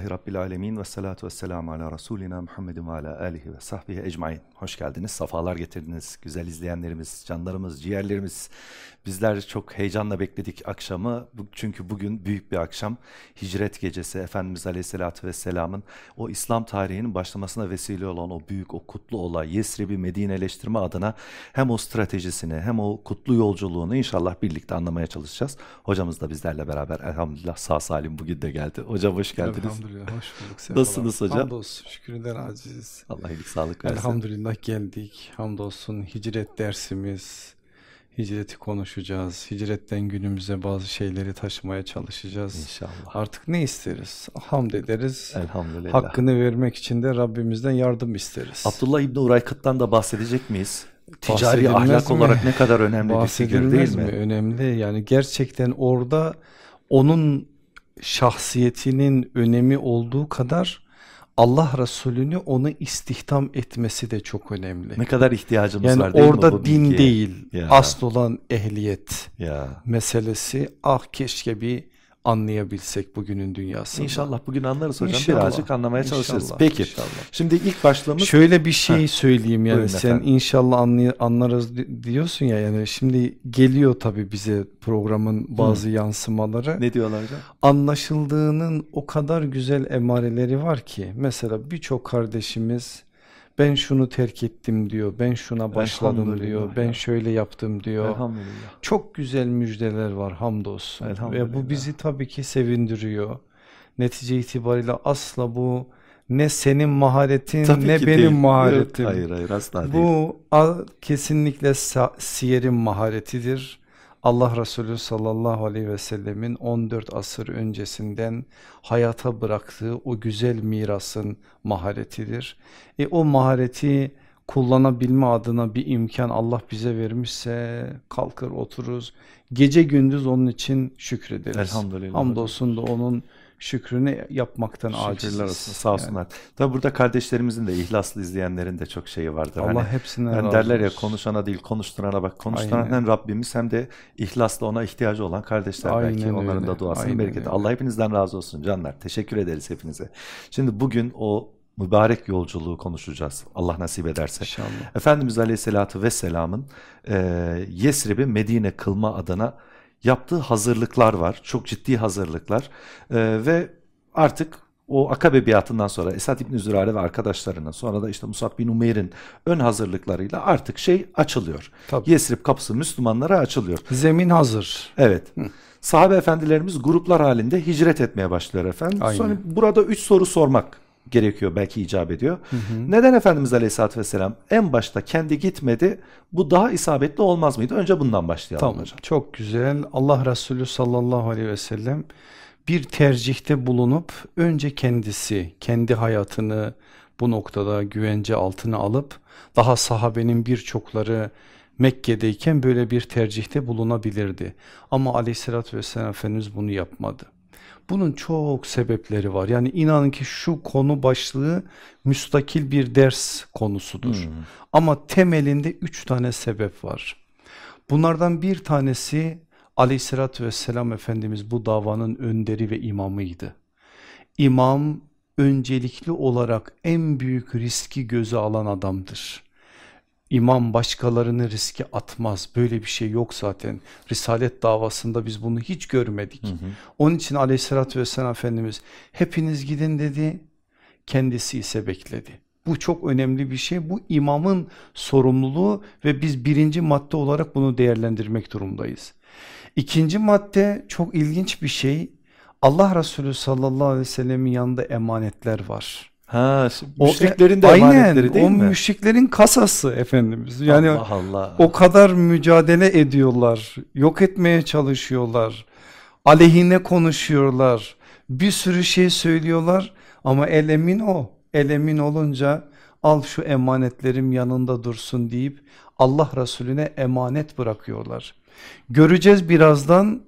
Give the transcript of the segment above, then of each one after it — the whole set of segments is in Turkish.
Elhamdülillahi Rabbil alemin ve salatu ve selamu ala Resulina Muhammedin ve ala alihi ve sahbihi ecmain. Hoş geldiniz, safalar getirdiniz. Güzel izleyenlerimiz, canlarımız, ciğerlerimiz. Bizler çok heyecanla bekledik akşamı. Çünkü bugün büyük bir akşam. Hicret gecesi Efendimiz Aleyhisselatü Vesselam'ın o İslam tarihinin başlamasına vesile olan o büyük, o kutlu olay Yesrib'i Medineleştirme adına hem o stratejisini hem o kutlu yolculuğunu inşallah birlikte anlamaya çalışacağız. Hocamız da bizlerle beraber elhamdülillah sağ salim bugün de geldi. Hocam hoş geldiniz. Elhamdülillah hoş bulduk. Nasılsınız hocam? Hamdolsun şükürler aciziz. Allah iyilik sağlık versin. Elhamdülillah geldik. Hamdolsun hicret dersimiz. Hicreti konuşacağız. Hicretten günümüze bazı şeyleri taşımaya çalışacağız. İnşallah. Artık ne isteriz? Hamd ederiz. Elhamdülillah. Hakkını vermek için de Rabbimizden yardım isteriz. Abdullah İbni Uraykıt'tan da bahsedecek miyiz? Ticari ahlak mi? olarak ne kadar önemli bir figür değil mi? mi? Önemli. Yani gerçekten orada onun şahsiyetinin önemi olduğu kadar Allah Resulü'nü onu istihdam etmesi de çok önemli. Ne kadar ihtiyacımız Yani var değil mi orada din bilgiye? değil, Ya. asıl olan ehliyet Ya. meselesi. Ah keşke bir anlayabilsek bugünün dünyasında. İnşallah bugün anlarız hocam. İnşallah. Birazcık anlamaya çalışırız. İnşallah, Peki. inşallah. Şimdi ilk başlığımız Şöyle bir şey söyleyeyim yani Buyurun sen efendim. inşallah anlay- anlarız di- diyorsun ya yani şimdi geliyor tabii bize programın bazı yansımaları. ne diyorlar hocam? Anlaşıldığının o kadar güzel emareleri var ki mesela birçok kardeşimiz ben şunu terk ettim diyor, ben şuna başladım diyor, ben şöyle yaptım diyor. Elhamdülillah. Çok güzel müjdeler var hamdolsun. Elhamdülillah. Ve bu bizi tabii ki sevindiriyor. Netice itibariyle asla bu ne senin maharetin Tabii ne benim değil. maharetim. Yok, hayır hayır asla değil. Bu kesinlikle siyerin maharetidir. Allah Resulü sallallahu aleyhi ve sellemin 14 asır öncesinden hayata bıraktığı o güzel mirasın maharetidir. E o mahareti kullanabilme adına bir imkan Allah bize vermişse kalkır otururuz. Gece gündüz onun için şükrederiz. Elhamdülillah. Hamdolsun da onun şükrünü yapmaktan aciziz. Olsun sağ Yani olsunlar. Tabi burada kardeşlerimizin de ihlaslı izleyenlerin de çok şeyi vardır. Allah Hani hepsinden hani derler ya konuşana değil konuşturana bak. Konuşturan hem Rabbimiz hem de ihlasla ona ihtiyacı olan kardeşler belki Aynen onların öyle, da duasının aynen bereketi. Allah hepinizden razı olsun canlar. Teşekkür ederiz hepinize. Şimdi bugün o mübarek yolculuğu konuşacağız. Allah nasip ederse. İnşallah. Efendimiz Aleyhisselatü Vesselam'ın e, Yesrib'i Medine kılma adına yaptığı hazırlıklar var. Çok ciddi hazırlıklar E, ve artık o Akabe biatından sonra Esad İbni Zürare ve arkadaşlarının sonra da işte Musab bin Umeyr'in ön hazırlıklarıyla artık şey açılıyor. Tabii. Yesrib kapısı Müslümanlara açılıyor. Zemin hazır. Evet. Sahabe efendilerimiz gruplar halinde hicret etmeye başlıyor efendim. Aynen. Sonra burada üç soru sormak gerekiyor belki icap ediyor. Neden Efendimiz Aleyhisselatü Vesselam en başta kendi gitmedi? Bu daha isabetli olmaz mıydı? Önce bundan başlayalım Tamam hocam. çok güzel. Allah Resulü sallallahu aleyhi ve sellem bir tercihte bulunup önce kendisi kendi hayatını bu noktada güvence altına alıp daha sahabenin birçokları Mekke'deyken böyle bir tercihte bulunabilirdi. Ama aleyhissalatü vesselam Efendimiz bunu yapmadı. Bunun çok sebepleri var. Yani inanın ki şu konu başlığı müstakil bir ders konusudur. Ama temelinde üç tane sebep var. Bunlardan bir tanesi aleyhissalatü vesselam Efendimiz bu davanın önderi ve imamıydı. İmam öncelikli olarak en büyük riski göze alan adamdır. İmam başkalarını riske atmaz. Böyle bir şey yok zaten. Risalet davasında biz bunu hiç görmedik. Onun için aleyhissalatü vesselam Efendimiz hepiniz gidin dedi. Kendisi ise bekledi. Bu çok önemli bir şey. Bu imamın sorumluluğu ve biz birinci madde olarak bunu değerlendirmek durumdayız. İkinci madde çok ilginç bir şey. Allah Resulü sallallahu aleyhi ve sellemin yanında emanetler var. Ha, O- müşriklerin de Aynen, emanetleri değil o mi? müşriklerin kasası Efendimiz. Yani Allah Allah. o kadar mücadele ediyorlar, yok etmeye çalışıyorlar, aleyhine konuşuyorlar, bir sürü şey söylüyorlar ama el emin o. El emin olunca al şu emanetlerim yanında dursun deyip Allah Resulüne emanet bırakıyorlar. Göreceğiz birazdan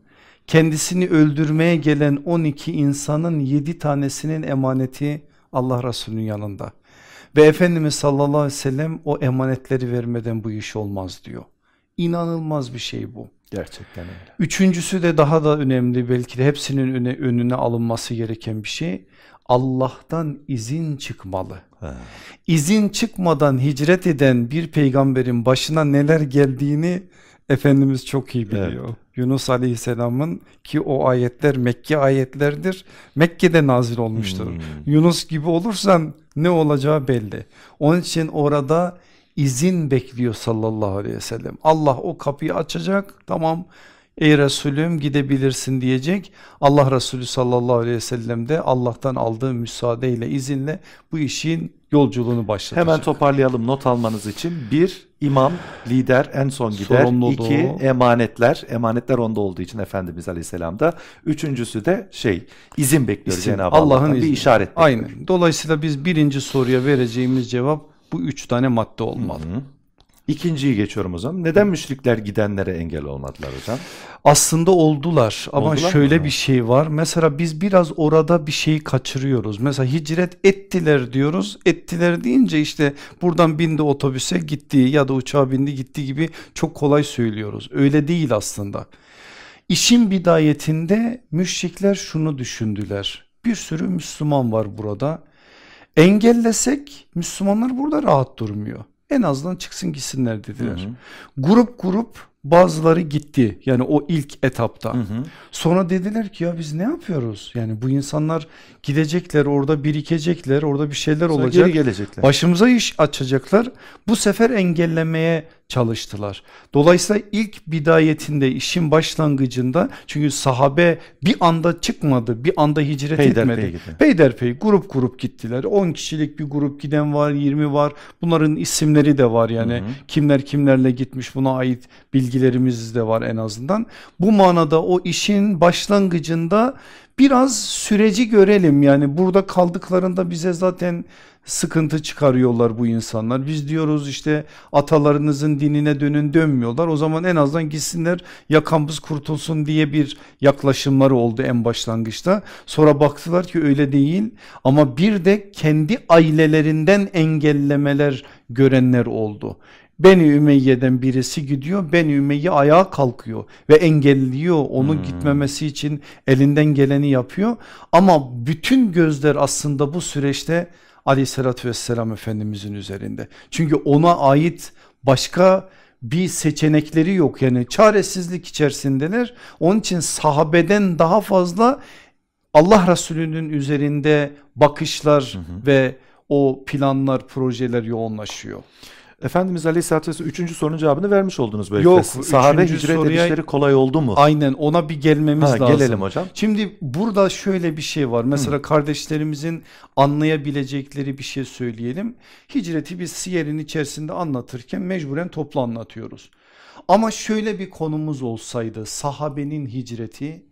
kendisini öldürmeye gelen 12 insanın 7 tanesinin emaneti Allah Resulü'nün yanında. Ve Efendimiz sallallahu aleyhi ve sellem o emanetleri vermeden bu iş olmaz diyor. İnanılmaz bir şey bu. Gerçekten öyle. Üçüncüsü de daha da önemli belki de hepsinin öne, önüne alınması gereken bir şey. Allah'tan izin çıkmalı. Ha. İzin çıkmadan hicret eden bir peygamberin başına neler geldiğini Efendimiz çok iyi biliyor. Evet. Yunus Aleyhisselam'ın ki o ayetler Mekke ayetlerdir. Mekke'de nazil olmuştur. Hmm. Yunus gibi olursan ne olacağı belli. Onun için orada izin bekliyor sallallahu aleyhi ve sellem. Allah o kapıyı açacak tamam ey Resulüm gidebilirsin diyecek. Allah Resulü sallallahu aleyhi ve sellem de Allah'tan aldığı müsaadeyle izinle bu işin yolculuğunu başlatacak. Hemen toparlayalım not almanız için. Bir, imam, lider en son gider. Sorumluluğu. İki, emanetler. Emanetler onda olduğu için Efendimiz Aleyhisselam'da. Üçüncüsü de şey, izin bekliyor İsim, Cenab-ı Allah'ın Allah'tan. Bir işaret bekliyor. Aynen. Dolayısıyla biz birinci soruya vereceğimiz cevap bu üç tane madde olmalı. Hı. İkinciyi geçiyorum o zaman. Neden müşrikler gidenlere engel olmadılar hocam? Aslında oldular ama Oldular şöyle mı? bir şey var. Mesela biz biraz orada bir şeyi kaçırıyoruz. Mesela hicret ettiler diyoruz. Ettiler deyince işte buradan bindi otobüse gitti ya da uçağa bindi gitti gibi çok kolay söylüyoruz. Öyle değil aslında. İşin bidayetinde müşrikler şunu düşündüler. Bir sürü Müslüman var burada. Engellesek Müslümanlar burada rahat durmuyor. En azından çıksın gitsinler dediler. Hı hı. Grup grup bazıları gitti. Yani o ilk etapta. Hı hı. Sonra dediler ki ya biz ne yapıyoruz? Yani bu insanlar gidecekler orada birikecekler orada bir şeyler Sonra olacak. Geri gelecekler. Başımıza iş açacaklar. Bu sefer engellemeye çalıştılar. Dolayısıyla ilk bidayetinde işin başlangıcında çünkü sahabe bir anda çıkmadı. Bir anda hicret Peyderpey etmedi. gitti. Peyderpey grup grup gittiler. 10 kişilik bir grup giden var 20 var. Bunların isimleri de var yani. Hı hı. Kimler kimlerle gitmiş buna ait bilgilerimiz de var en azından. Bu manada o işin başlangıcında biraz süreci görelim yani burada kaldıklarında bize zaten sıkıntı çıkarıyorlar bu insanlar. Biz diyoruz işte atalarınızın dinine dönün dönmüyorlar. O zaman en azından gitsinler yakamız kurtulsun diye bir yaklaşımları oldu en başlangıçta. Sonra baktılar ki öyle değil ama bir de kendi ailelerinden engellemeler görenler oldu. Beni Ümeyye'den birisi gidiyor. Beni Ümeyye ayağa kalkıyor ve engelliyor. Onun Hmm. gitmemesi için elinden geleni yapıyor. Ama bütün gözler aslında bu süreçte Aleyhisselatü Vesselam Efendimizin üzerinde. Çünkü ona ait başka bir seçenekleri yok. Yani çaresizlik içerisindeler. Onun için sahabeden daha fazla Allah Resulü'nün üzerinde bakışlar ve o planlar, projeler yoğunlaşıyor. Efendimiz Aleyhisselatü Vesselam 3. sorunun cevabını vermiş oldunuz böyle. Yok, Sahabe üçüncü hicret soruya- edişleri kolay oldu mu? Aynen ona bir gelmemiz Ha, lazım. gelelim hocam. Şimdi burada şöyle bir şey var. Mesela kardeşlerimizin anlayabilecekleri bir şey söyleyelim. Hicreti biz siyerin içerisinde anlatırken mecburen toplu anlatıyoruz. Ama şöyle bir konumuz olsaydı sahabenin hicreti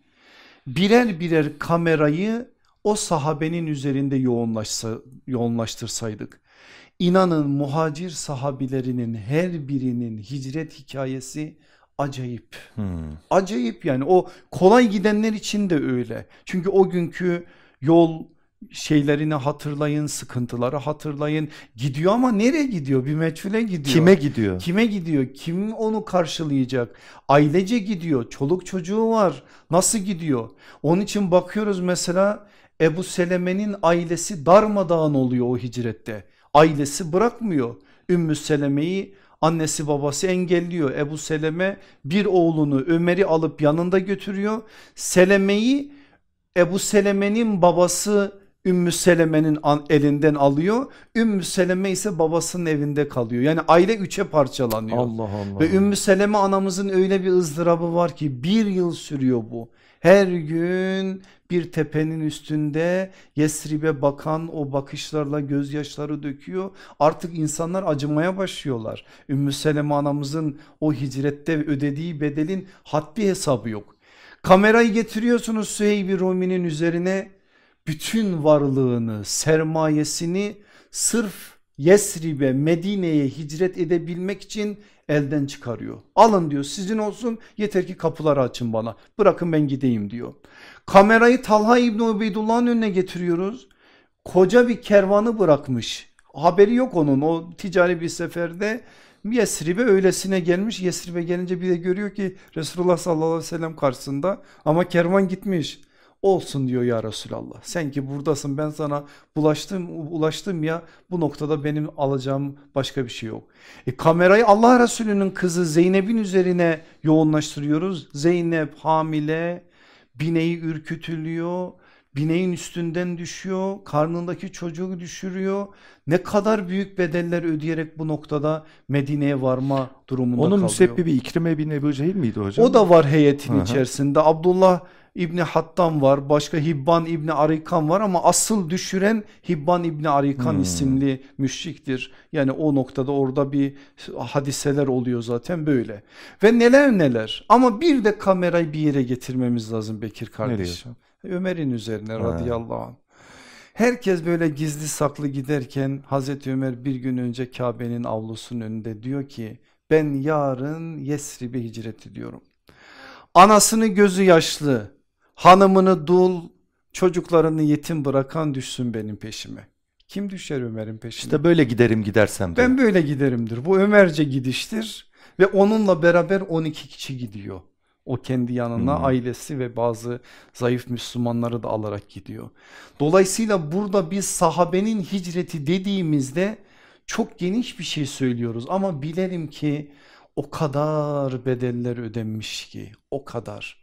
birer birer kamerayı o sahabenin üzerinde yoğunlaşsa, yoğunlaştırsaydık. İnanın muhacir sahabilerinin her birinin hicret hikayesi acayip. Hmm. Acayip yani o kolay gidenler için de öyle. Çünkü o günkü yol şeylerini hatırlayın, sıkıntıları hatırlayın. Gidiyor ama nereye gidiyor? Bir meçhule gidiyor. Kime gidiyor? Kime gidiyor? Kim onu karşılayacak? Ailece gidiyor. Çoluk çocuğu var. Nasıl gidiyor? Onun için bakıyoruz mesela Ebu Seleme'nin ailesi darmadağın oluyor o hicrette. Ailesi bırakmıyor. Ümmü Seleme'yi annesi babası engelliyor. Ebu Seleme bir oğlunu Ömer'i alıp yanında götürüyor. Seleme'yi Ebu Seleme'nin babası Ümmü Seleme'nin elinden alıyor. Ümmü Seleme ise babasının evinde kalıyor. Yani aile üçe parçalanıyor. Allah Allah. Ve Ümmü Seleme anamızın öyle bir ızdırabı var ki bir yıl sürüyor bu. Her gün bir tepenin üstünde Yesrib'e bakan o bakışlarla gözyaşları döküyor. Artık insanlar acımaya başlıyorlar. Ümmü Seleme anamızın o hicrette ödediği bedelin haddi hesabı yok. Kamerayı getiriyorsunuz Süheyb-i Rumi'nin üzerine bütün varlığını, sermayesini sırf Yesrib'e, Medine'ye hicret edebilmek için elden çıkarıyor. Alın diyor sizin olsun yeter ki kapıları açın bana. Bırakın ben gideyim diyor. Kamerayı Talha İbni Ubeydullah'ın önüne getiriyoruz. Koca bir kervanı bırakmış. Haberi yok onun o ticari bir seferde Yesrib'e öylesine gelmiş. Yesrib'e gelince bir de görüyor ki Resulullah sallallahu aleyhi ve sellem karşısında ama kervan gitmiş. Olsun diyor ya Resulallah. Sen ki buradasın ben sana bulaştım, ulaştım ya bu noktada benim alacağım başka bir şey yok. E, kamerayı Allah Resulü'nün kızı Zeynep'in üzerine yoğunlaştırıyoruz. Zeynep hamile, bineği ürkütülüyor bineğin üstünden düşüyor, karnındaki çocuğu düşürüyor. Ne kadar büyük bedeller ödeyerek bu noktada Medine'ye varma durumunda Onun kalıyor. müsebbibi İkrime bin Ebu Cehil miydi hocam? O da var heyetin hı. içerisinde. Abdullah İbni Hattam var, başka Hibban İbni Arikan var ama asıl düşüren Hibban İbni Arikan Hmm. isimli müşriktir. Yani o noktada orada bir hadiseler oluyor zaten böyle. Ve neler neler ama bir de kamerayı bir yere getirmemiz lazım Bekir kardeşim. Ömer'in üzerine Ha. radıyallahu anh. Herkes böyle gizli saklı giderken Hazreti Ömer bir gün önce Kabe'nin avlusunun önünde diyor ki ben yarın Yesrib'e hicret ediyorum. Anasını gözü yaşlı, hanımını dul, çocuklarını yetim bırakan düşsün benim peşime. Kim düşer Ömer'in peşine? İşte böyle giderim gidersem. diyor. ben böyle giderimdir. Bu Ömerce gidiştir ve onunla beraber 12 kişi gidiyor. O kendi yanına Hmm. ailesi ve bazı zayıf Müslümanları da alarak gidiyor. Dolayısıyla burada biz sahabenin hicreti dediğimizde çok geniş bir şey söylüyoruz ama bilelim ki o kadar bedeller ödenmiş ki o kadar.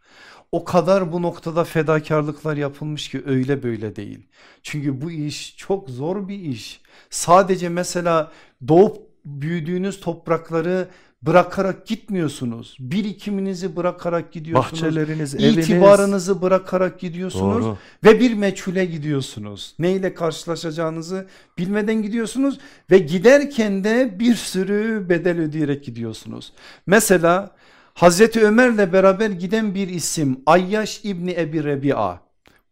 O kadar bu noktada fedakarlıklar yapılmış ki öyle böyle değil. Çünkü bu iş çok zor bir iş. Sadece mesela doğup büyüdüğünüz toprakları bırakarak gitmiyorsunuz. Birikiminizi bırakarak gidiyorsunuz. Bahçeleriniz, eviniz. İtibarınızı bırakarak gidiyorsunuz Doğru. ve bir meçhule gidiyorsunuz. Neyle karşılaşacağınızı bilmeden gidiyorsunuz ve giderken de bir sürü bedel ödeyerek gidiyorsunuz. Mesela Hazreti Ömer'le beraber giden bir isim Ayyaş İbni Ebi Rebi'a.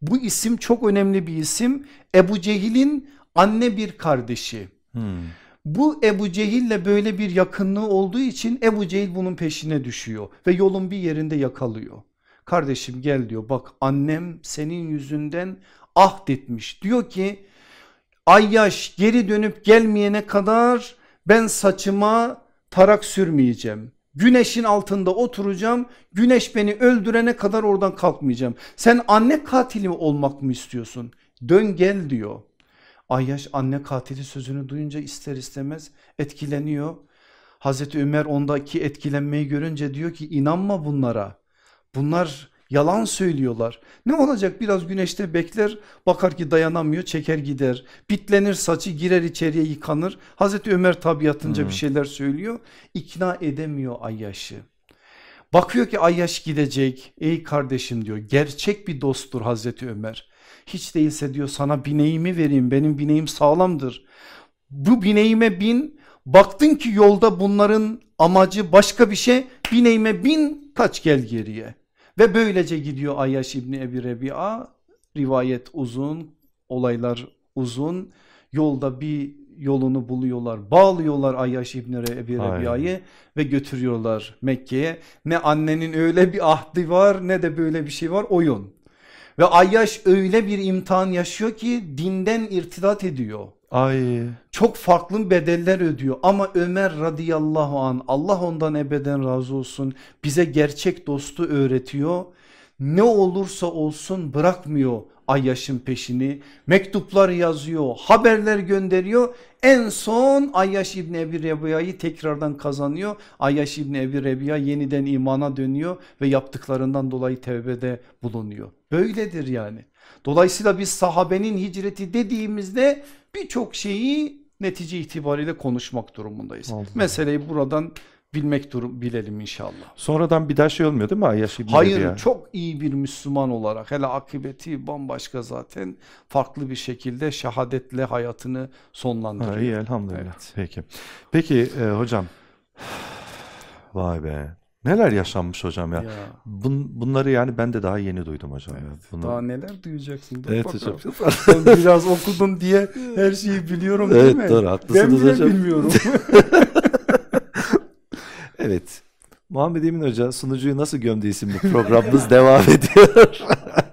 Bu isim çok önemli bir isim. Ebu Cehil'in anne bir kardeşi. Hmm. Bu Ebu Cehil'le böyle bir yakınlığı olduğu için Ebu Cehil bunun peşine düşüyor ve yolun bir yerinde yakalıyor. Kardeşim gel diyor bak annem senin yüzünden ahdetmiş. Diyor ki Ayyaş geri dönüp gelmeyene kadar ben saçıma tarak sürmeyeceğim. Güneşin altında oturacağım. Güneş beni öldürene kadar oradan kalkmayacağım. Sen anne katili olmak mı istiyorsun? Dön gel diyor. Ayyaş anne katili sözünü duyunca ister istemez etkileniyor. Hazreti Ömer ondaki etkilenmeyi görünce diyor ki inanma bunlara. Bunlar yalan söylüyorlar. Ne olacak biraz güneşte bekler bakar ki dayanamıyor çeker gider. Bitlenir saçı girer içeriye yıkanır. Hazreti Ömer tabiatınca Hmm. bir şeyler söylüyor. İkna edemiyor Ayyaş'ı. Bakıyor ki Ayyaş gidecek. Ey kardeşim diyor gerçek bir dosttur Hazreti Ömer. Hiç değilse diyor sana bineğimi vereyim benim bineğim sağlamdır. Bu bineğime bin baktın ki yolda bunların amacı başka bir şey bineğime bin kaç gel geriye. Ve böylece gidiyor Ayyaş İbni Ebi Rebi'a rivayet uzun olaylar uzun yolda bir yolunu buluyorlar bağlıyorlar Ayyaş İbni Ebi Ay. Rebi'a'yı ve götürüyorlar Mekke'ye. Ne annenin öyle bir ahdi var ne de böyle bir şey var oyun. Ve Ayyaş öyle bir imtihan yaşıyor ki dinden irtidat ediyor. Ay. Çok farklı bedeller ödüyor ama Ömer radıyallahu an Allah ondan ebeden razı olsun bize gerçek dostu öğretiyor. Ne olursa olsun bırakmıyor Ayyaş'ın peşini. Mektuplar yazıyor, haberler gönderiyor. En son Ayyaş İbni Ebi Rebiya'yı tekrardan kazanıyor. Ayyaş İbni Ebi Rebiya yeniden imana dönüyor ve yaptıklarından dolayı tevbede bulunuyor. Böyledir yani. Dolayısıyla biz sahabenin hicreti dediğimizde birçok şeyi netice itibariyle konuşmak durumundayız. Allah. Meseleyi buradan bilmek durum bilelim inşallah. Sonradan bir daha şey olmuyor değil mi Ayyaş İbni Hayır Rebi'a? çok iyi bir Müslüman olarak hele akıbeti bambaşka zaten farklı bir şekilde şehadetle hayatını sonlandırıyor. Ha, iyi elhamdülillah. Evet. Peki. Peki e, hocam. Vay be. Neler yaşanmış hocam ya. Ya, Bun, bunları yani ben de daha yeni duydum hocam ya. evet. Bunu... Daha neler duyacaksın? Dur Evet bakalım. hocam. Sen biraz okudun diye her şeyi biliyorum değil Evet, mi? doğru, ben haklısınız bile hocam. bilmiyorum. Evet. Muhammed Emin Hoca sunucuyu nasıl gömdü isimli programımız devam ediyor.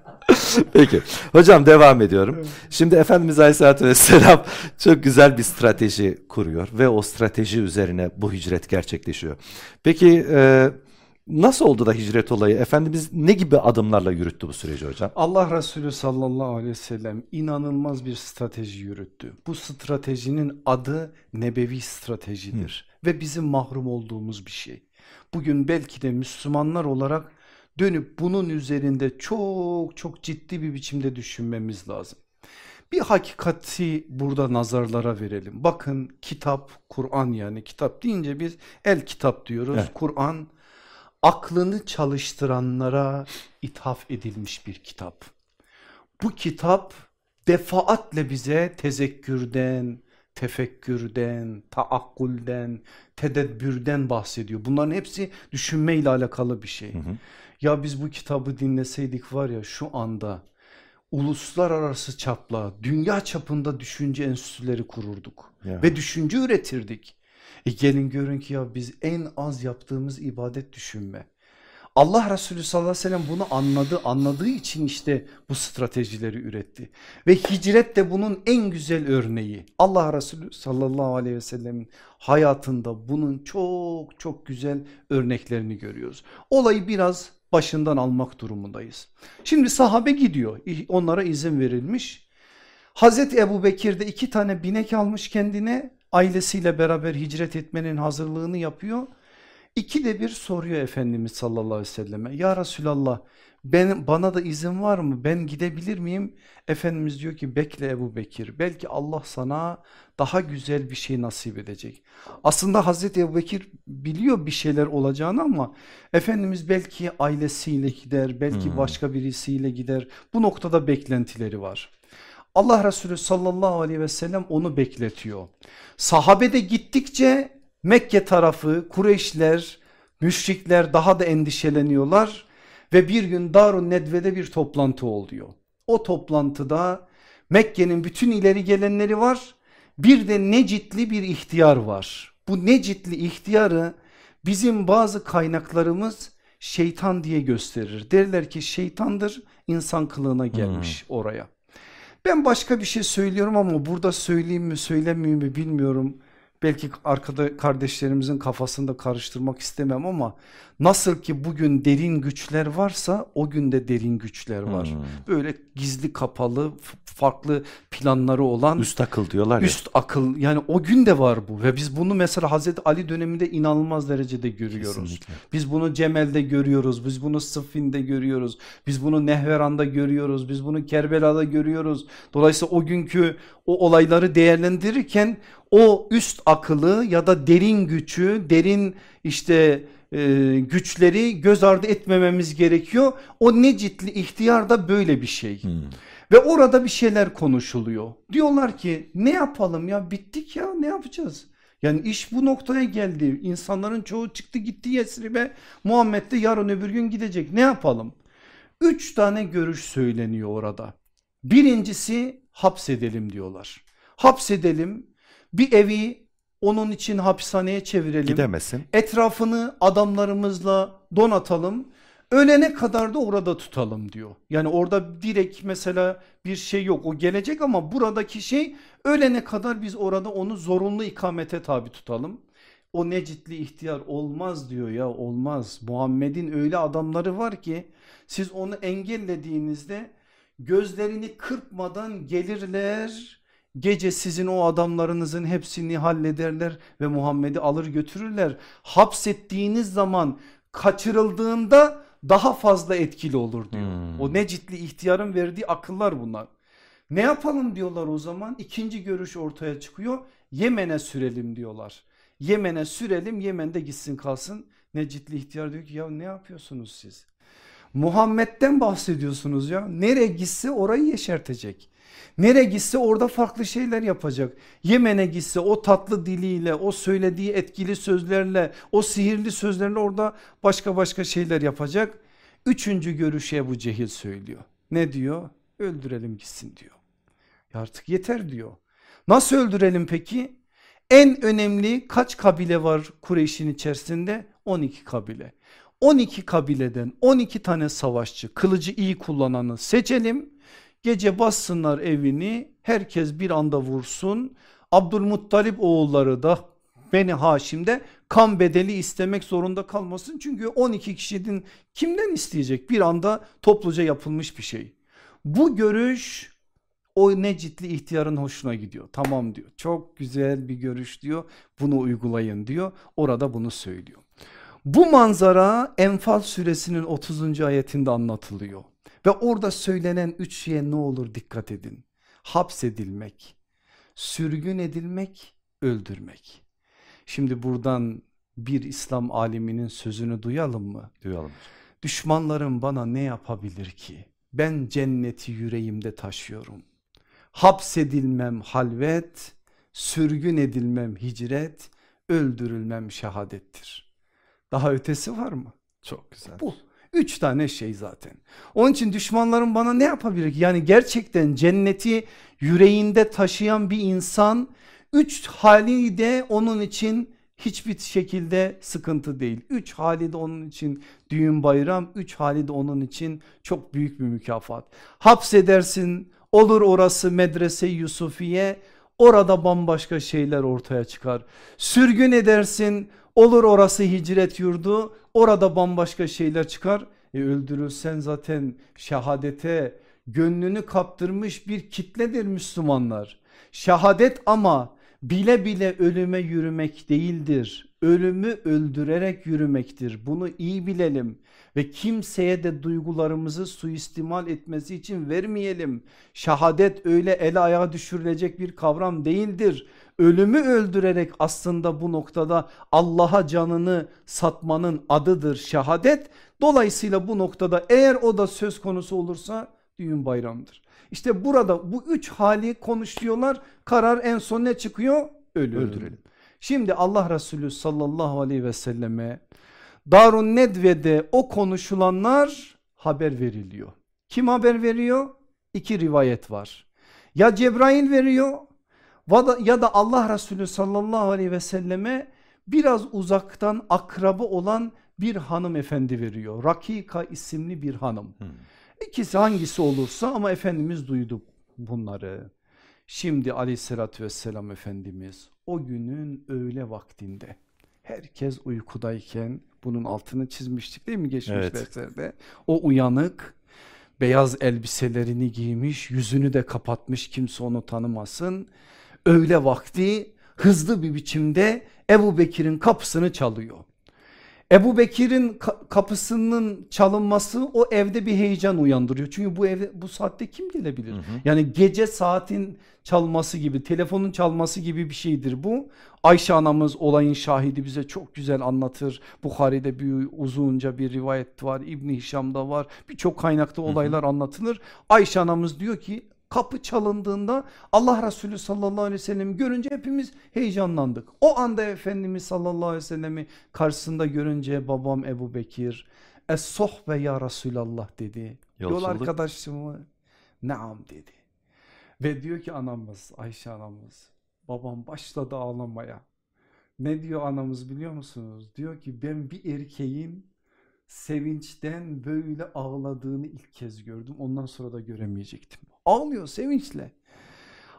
Peki hocam devam ediyorum. Şimdi Efendimiz Aleyhisselatü Vesselam çok güzel bir strateji kuruyor ve o strateji üzerine bu hicret gerçekleşiyor. Peki e, nasıl oldu da hicret olayı? Efendimiz ne gibi adımlarla yürüttü bu süreci hocam? Allah Resulü sallallahu aleyhi ve sellem inanılmaz bir strateji yürüttü. Bu stratejinin adı nebevi stratejidir Hı. ve bizim mahrum olduğumuz bir şey. Bugün belki de Müslümanlar olarak dönüp bunun üzerinde çok çok ciddi bir biçimde düşünmemiz lazım. Bir hakikati burada nazarlara verelim. Bakın kitap, Kur'an yani kitap deyince biz el kitap diyoruz. Evet. Kur'an aklını çalıştıranlara ithaf edilmiş bir kitap. Bu kitap defaatle bize tezekkürden, tefekkürden, taakkulden, tedebbürden bahsediyor. Bunların hepsi düşünmeyle alakalı bir şey. Hı hı. Ya biz bu kitabı dinleseydik var ya şu anda uluslararası çapla dünya çapında düşünce enstitüleri kururduk ya. ve düşünce üretirdik. E gelin görün ki ya biz en az yaptığımız ibadet düşünme. Allah Resulü sallallahu aleyhi ve sellem bunu anladı anladığı için işte bu stratejileri üretti. Ve hicret de bunun en güzel örneği. Allah Resulü sallallahu aleyhi ve sellemin hayatında bunun çok çok güzel örneklerini görüyoruz. Olayı biraz başından almak durumundayız. Şimdi sahabe gidiyor onlara izin verilmiş. Hazreti Ebu Bekir de iki tane binek almış kendine ailesiyle beraber hicret etmenin hazırlığını yapıyor. İki de bir soruyor Efendimiz sallallahu aleyhi ve selleme ya Resulallah ben, bana da izin var mı ben gidebilir miyim? Efendimiz diyor ki bekle Ebu Bekir belki Allah sana daha güzel bir şey nasip edecek. Aslında Hazreti Ebu Bekir biliyor bir şeyler olacağını ama Efendimiz belki ailesiyle gider belki hmm. başka birisiyle gider bu noktada beklentileri var. Allah Resulü sallallahu aleyhi ve sellem onu bekletiyor. Sahabe de gittikçe Mekke tarafı Kureyşler müşrikler daha da endişeleniyorlar ve bir gün Darun Nedve'de bir toplantı oluyor. O toplantıda Mekke'nin bütün ileri gelenleri var bir de Necitli bir ihtiyar var. Bu Necitli ihtiyarı bizim bazı kaynaklarımız şeytan diye gösterir. Derler ki şeytandır insan kılığına gelmiş hmm. oraya. Ben başka bir şey söylüyorum ama burada söyleyeyim mi söylemeyeyim mi bilmiyorum belki arkada kardeşlerimizin kafasında karıştırmak istemem ama nasıl ki bugün derin güçler varsa o günde derin güçler var. Hmm. Böyle gizli kapalı farklı planları olan üst akıl diyorlar ya. Üst akıl yani o gün de var bu ve biz bunu mesela Hazreti Ali döneminde inanılmaz derecede görüyoruz. Kesinlikle. Biz bunu Cemel'de görüyoruz, biz bunu Sıffin'de görüyoruz, biz bunu Nehveran'da görüyoruz, biz bunu Kerbela'da görüyoruz. Dolayısıyla o günkü o olayları değerlendirirken o üst akıllı ya da derin gücü, derin işte e, güçleri göz ardı etmememiz gerekiyor. O Necitli ihtiyar da böyle bir şey. Hmm. Ve orada bir şeyler konuşuluyor. Diyorlar ki ne yapalım ya bittik ya ne yapacağız? Yani iş bu noktaya geldi. İnsanların çoğu çıktı gitti Yesrib'e. Muhammed de yarın öbür gün gidecek. Ne yapalım? Üç tane görüş söyleniyor orada. Birincisi hapsedelim diyorlar. Hapsedelim bir evi onun için hapishaneye çevirelim. Gidemesin. Etrafını adamlarımızla donatalım. Ölene kadar da orada tutalım diyor. Yani orada direkt mesela bir şey yok o gelecek ama buradaki şey ölene kadar biz orada onu zorunlu ikamete tabi tutalım. O Necitli ihtiyar olmaz diyor ya olmaz. Muhammed'in öyle adamları var ki siz onu engellediğinizde gözlerini kırpmadan gelirler Gece sizin o adamlarınızın hepsini hallederler ve Muhammed'i alır götürürler. Hapsettiğiniz zaman kaçırıldığında daha fazla etkili olur diyor. Hmm. O Necitli ihtiyarın verdiği akıllar bunlar. Ne yapalım diyorlar o zaman ikinci görüş ortaya çıkıyor. Yemen'e sürelim diyorlar. Yemen'e sürelim Yemen'de gitsin kalsın. Necitli ihtiyar diyor ki ya ne yapıyorsunuz siz? Muhammed'den bahsediyorsunuz ya. Nereye gitse orayı yeşertecek. Nereye gitse orada farklı şeyler yapacak. Yemen'e gitse o tatlı diliyle, o söylediği etkili sözlerle, o sihirli sözlerle orada başka başka şeyler yapacak. Üçüncü görüşe bu Cehil söylüyor. Ne diyor? Öldürelim gitsin diyor. Ya artık yeter diyor. Nasıl öldürelim peki? En önemli kaç kabile var Kureyş'in içerisinde? 12 kabile. 12 kabileden 12 tane savaşçı kılıcı iyi kullananı seçelim. Gece bassınlar evini herkes bir anda vursun. Abdülmuttalip oğulları da Beni Haşim'de kan bedeli istemek zorunda kalmasın. Çünkü 12 kişinin kimden isteyecek bir anda topluca yapılmış bir şey. Bu görüş o Necitli ihtiyarın hoşuna gidiyor. Tamam diyor çok güzel bir görüş diyor bunu uygulayın diyor orada bunu söylüyor. Bu manzara Enfal suresinin 30. ayetinde anlatılıyor. Ve orada söylenen üç şeye ne olur dikkat edin. Hapsedilmek, sürgün edilmek, öldürmek. Şimdi buradan bir İslam aliminin sözünü duyalım mı? Duyalım. Düşmanlarım bana ne yapabilir ki? Ben cenneti yüreğimde taşıyorum. Hapsedilmem halvet, sürgün edilmem hicret, öldürülmem şehadettir. Daha ötesi var mı? Çok güzel. Bu. Üç tane şey zaten. Onun için düşmanlarım bana ne yapabilir? Yani gerçekten cenneti yüreğinde taşıyan bir insan üç hali de onun için hiçbir şekilde sıkıntı değil. Üç hali de onun için düğün bayram, üç hali de onun için çok büyük bir mükafat. Hapsedersin olur orası medrese Yusufiye orada bambaşka şeyler ortaya çıkar. Sürgün edersin olur orası hicret yurdu orada bambaşka şeyler çıkar. E öldürülsen zaten şehadete gönlünü kaptırmış bir kitledir Müslümanlar. Şehadet ama bile bile ölüme yürümek değildir. Ölümü öldürerek yürümektir. Bunu iyi bilelim ve kimseye de duygularımızı suistimal etmesi için vermeyelim. Şehadet öyle ele ayağa düşürülecek bir kavram değildir. Ölümü öldürerek aslında bu noktada Allah'a canını satmanın adıdır şehadet. Dolayısıyla bu noktada eğer o da söz konusu olursa düğün bayramdır. İşte burada bu üç hali konuşuyorlar. Karar en son ne çıkıyor? Ölü öldürelim. Şimdi Allah Resulü sallallahu aleyhi ve selleme Darun Nedve'de o konuşulanlar haber veriliyor. Kim haber veriyor? İki rivayet var. Ya Cebrail veriyor ya da Allah Resulü sallallahu aleyhi ve selleme biraz uzaktan akrabı olan bir hanımefendi veriyor. Rakika isimli bir hanım. Hmm. İkisi hangisi olursa ama Efendimiz duydu bunları. Şimdi aleyhissalatü vesselam Efendimiz o günün öğle vaktinde herkes uykudayken bunun altını çizmiştik değil mi geçmiş evet. derslerde. O uyanık beyaz elbiselerini giymiş yüzünü de kapatmış kimse onu tanımasın. Öğle vakti hızlı bir biçimde Ebu Bekir'in kapısını çalıyor. Ebu Bekir'in kapısının çalınması o evde bir heyecan uyandırıyor. Çünkü bu evde bu saatte kim gelebilir? Hı hı. Yani gece saatin çalması gibi telefonun çalması gibi bir şeydir bu. Ayşe anamız olayın şahidi bize çok güzel anlatır. Bukhari'de bir uzunca bir rivayet var. İbn Hişam'da var. Birçok kaynakta olaylar hı hı. anlatılır. Ayşe anamız diyor ki kapı çalındığında Allah Resulü sallallahu aleyhi ve sellem görünce hepimiz heyecanlandık. O anda Efendimiz sallallahu aleyhi ve sellemi karşısında görünce babam Ebu Bekir es sohbe ya Resulallah dedi. Yolculuk. Yol arkadaşım mı? Naam dedi. Ve diyor ki anamız Ayşe anamız babam başladı ağlamaya. Ne diyor anamız biliyor musunuz? Diyor ki ben bir erkeğin sevinçten böyle ağladığını ilk kez gördüm. Ondan sonra da göremeyecektim. Ağlıyor sevinçle.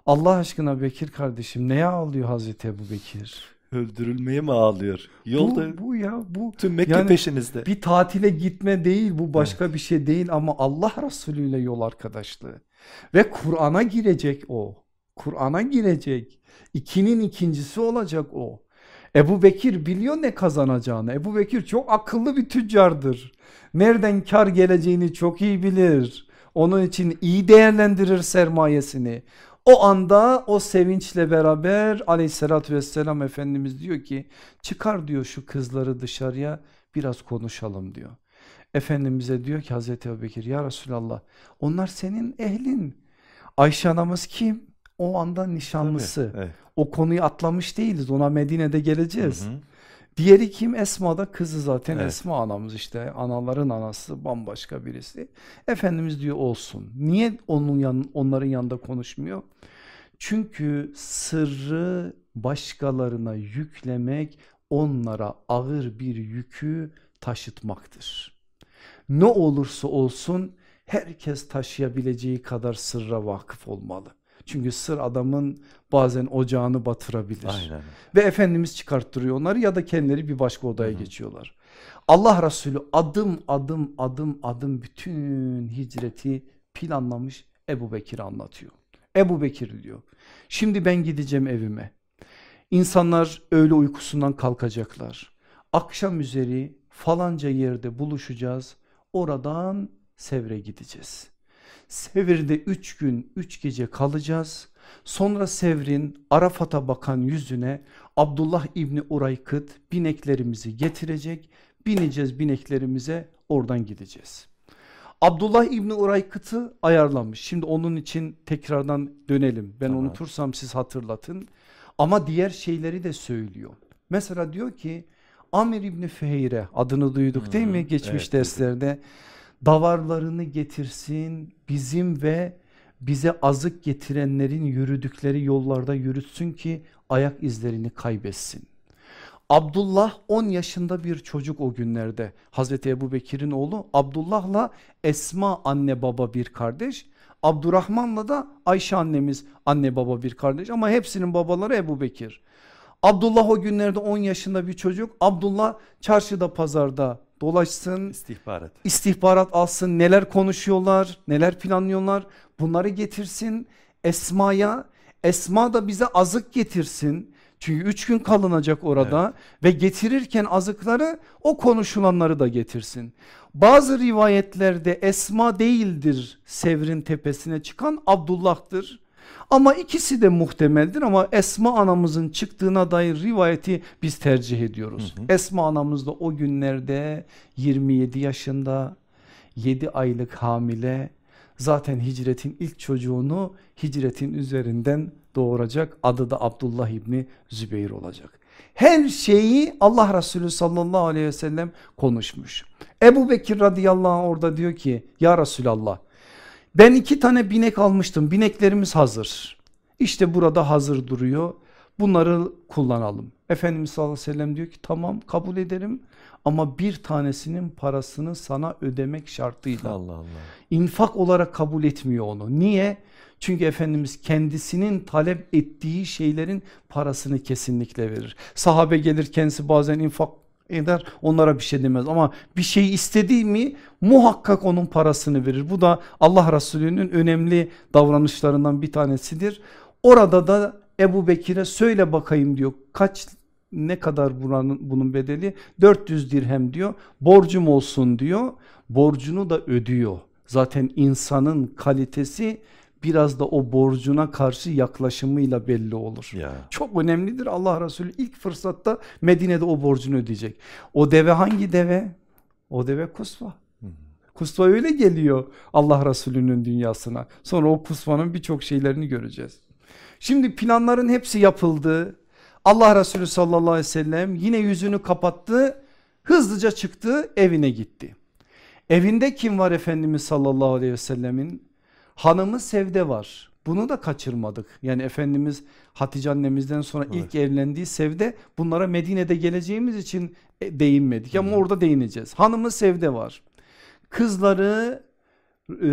Allah aşkına Bekir kardeşim neye ağlıyor Hazreti Ebu Bekir? Öldürülmeye mi ağlıyor? Yolda bu, bu ya bu tüm Mekke yani peşinizde. Bir tatile gitme değil bu başka evet. bir şey değil ama Allah Resulü ile yol arkadaşlığı. Ve Kur'an'a girecek o. Kur'an'a girecek. İkinin ikincisi olacak o. Ebu Bekir biliyor ne kazanacağını. Ebu Bekir çok akıllı bir tüccardır. Nereden kar geleceğini çok iyi bilir. Onun için iyi değerlendirir sermayesini. O anda o sevinçle beraber aleyhissalatü vesselam Efendimiz diyor ki çıkar diyor şu kızları dışarıya biraz konuşalım diyor. Efendimiz'e diyor ki Hazreti Ebubekir ya Resulallah onlar senin ehlin. Ayşe anamız kim? O anda nişanlısı. Tabii, evet. O konuyu atlamış değiliz ona Medine'de geleceğiz. Hı hı. Diğeri kim? Esma da kızı zaten evet. Esma anamız işte anaların anası bambaşka birisi. Efendimiz diyor olsun. Niye onun yan, onların yanında konuşmuyor? Çünkü sırrı başkalarına yüklemek onlara ağır bir yükü taşıtmaktır. Ne olursa olsun herkes taşıyabileceği kadar sırra vakıf olmalı. Çünkü sır adamın bazen ocağını batırabilir. Aynen. Ve Efendimiz çıkarttırıyor onları ya da kendileri bir başka odaya Hı -hı. geçiyorlar. Allah Resulü adım adım adım adım bütün hicreti planlamış Ebu Bekir anlatıyor. Ebu Bekir diyor. Şimdi ben gideceğim evime. İnsanlar öğle uykusundan kalkacaklar. Akşam üzeri falanca yerde buluşacağız. Oradan Sevr'e gideceğiz. Sevr'de üç gün üç gece kalacağız. Sonra Sevr'in Arafat'a bakan yüzüne Abdullah İbni Uraykıt bineklerimizi getirecek. Bineceğiz bineklerimize oradan gideceğiz. Abdullah İbni Uraykıt'ı ayarlamış. Şimdi onun için tekrardan dönelim. Ben tamam. unutursam siz hatırlatın. Ama diğer şeyleri de söylüyor. Mesela diyor ki Amir İbni Fehire adını duyduk hmm, değil mi geçmiş evet, derslerde. Evet davarlarını getirsin bizim ve bize azık getirenlerin yürüdükleri yollarda yürütsün ki ayak izlerini kaybetsin. Abdullah 10 yaşında bir çocuk o günlerde Hazreti Ebu Bekir'in oğlu Abdullah'la Esma anne baba bir kardeş Abdurrahman'la da Ayşe annemiz anne baba bir kardeş ama hepsinin babaları Ebu Bekir. Abdullah o günlerde 10 yaşında bir çocuk Abdullah çarşıda pazarda dolaşsın. İstihbarat. İstihbarat alsın neler konuşuyorlar neler planlıyorlar bunları getirsin Esma'ya. Esma da bize azık getirsin. Çünkü üç gün kalınacak orada evet. ve getirirken azıkları o konuşulanları da getirsin. Bazı rivayetlerde Esma değildir Sevr'in tepesine çıkan Abdullah'tır. Ama ikisi de muhtemeldir ama Esma anamızın çıktığına dair rivayeti biz tercih ediyoruz. Hı hı. Esma anamız da o günlerde 27 yaşında 7 aylık hamile zaten hicretin ilk çocuğunu hicretin üzerinden doğuracak adı da Abdullah İbni Zübeyir olacak. Her şeyi Allah Resulü sallallahu aleyhi ve sellem konuşmuş. Ebu Bekir radıyallahu anh orada diyor ki ya Resulallah ben iki tane binek almıştım. Bineklerimiz hazır. İşte burada hazır duruyor. Bunları kullanalım. Efendimiz sallallahu aleyhi ve sellem diyor ki tamam kabul ederim ama bir tanesinin parasını sana ödemek şartıyla. Allah Allah. İnfak olarak kabul etmiyor onu. Niye? Çünkü Efendimiz kendisinin talep ettiği şeylerin parasını kesinlikle verir. Sahabe gelir kendisi bazen infak eder onlara bir şey demez ama bir şey istediği mi muhakkak onun parasını verir. Bu da Allah Resulü'nün önemli davranışlarından bir tanesidir. Orada da Ebu Bekir'e söyle bakayım diyor kaç ne kadar buranın, bunun bedeli 400 dirhem diyor borcum olsun diyor borcunu da ödüyor. Zaten insanın kalitesi biraz da o borcuna karşı yaklaşımıyla belli olur. Ya. Çok önemlidir Allah Resulü ilk fırsatta Medine'de o borcunu ödeyecek. O deve hangi deve? O deve kusva. Kusva öyle geliyor Allah Resulü'nün dünyasına. Sonra o kusvanın birçok şeylerini göreceğiz. Şimdi planların hepsi yapıldı. Allah Resulü sallallahu aleyhi ve sellem yine yüzünü kapattı. Hızlıca çıktı evine gitti. Evinde kim var Efendimiz sallallahu aleyhi ve sellemin? Hanımı Sevde var. Bunu da kaçırmadık. Yani Efendimiz Hatice annemizden sonra evet. ilk evlendiği Sevde bunlara Medine'de geleceğimiz için e, değinmedik. Ama orada değineceğiz. Hanımı Sevde var. Kızları e,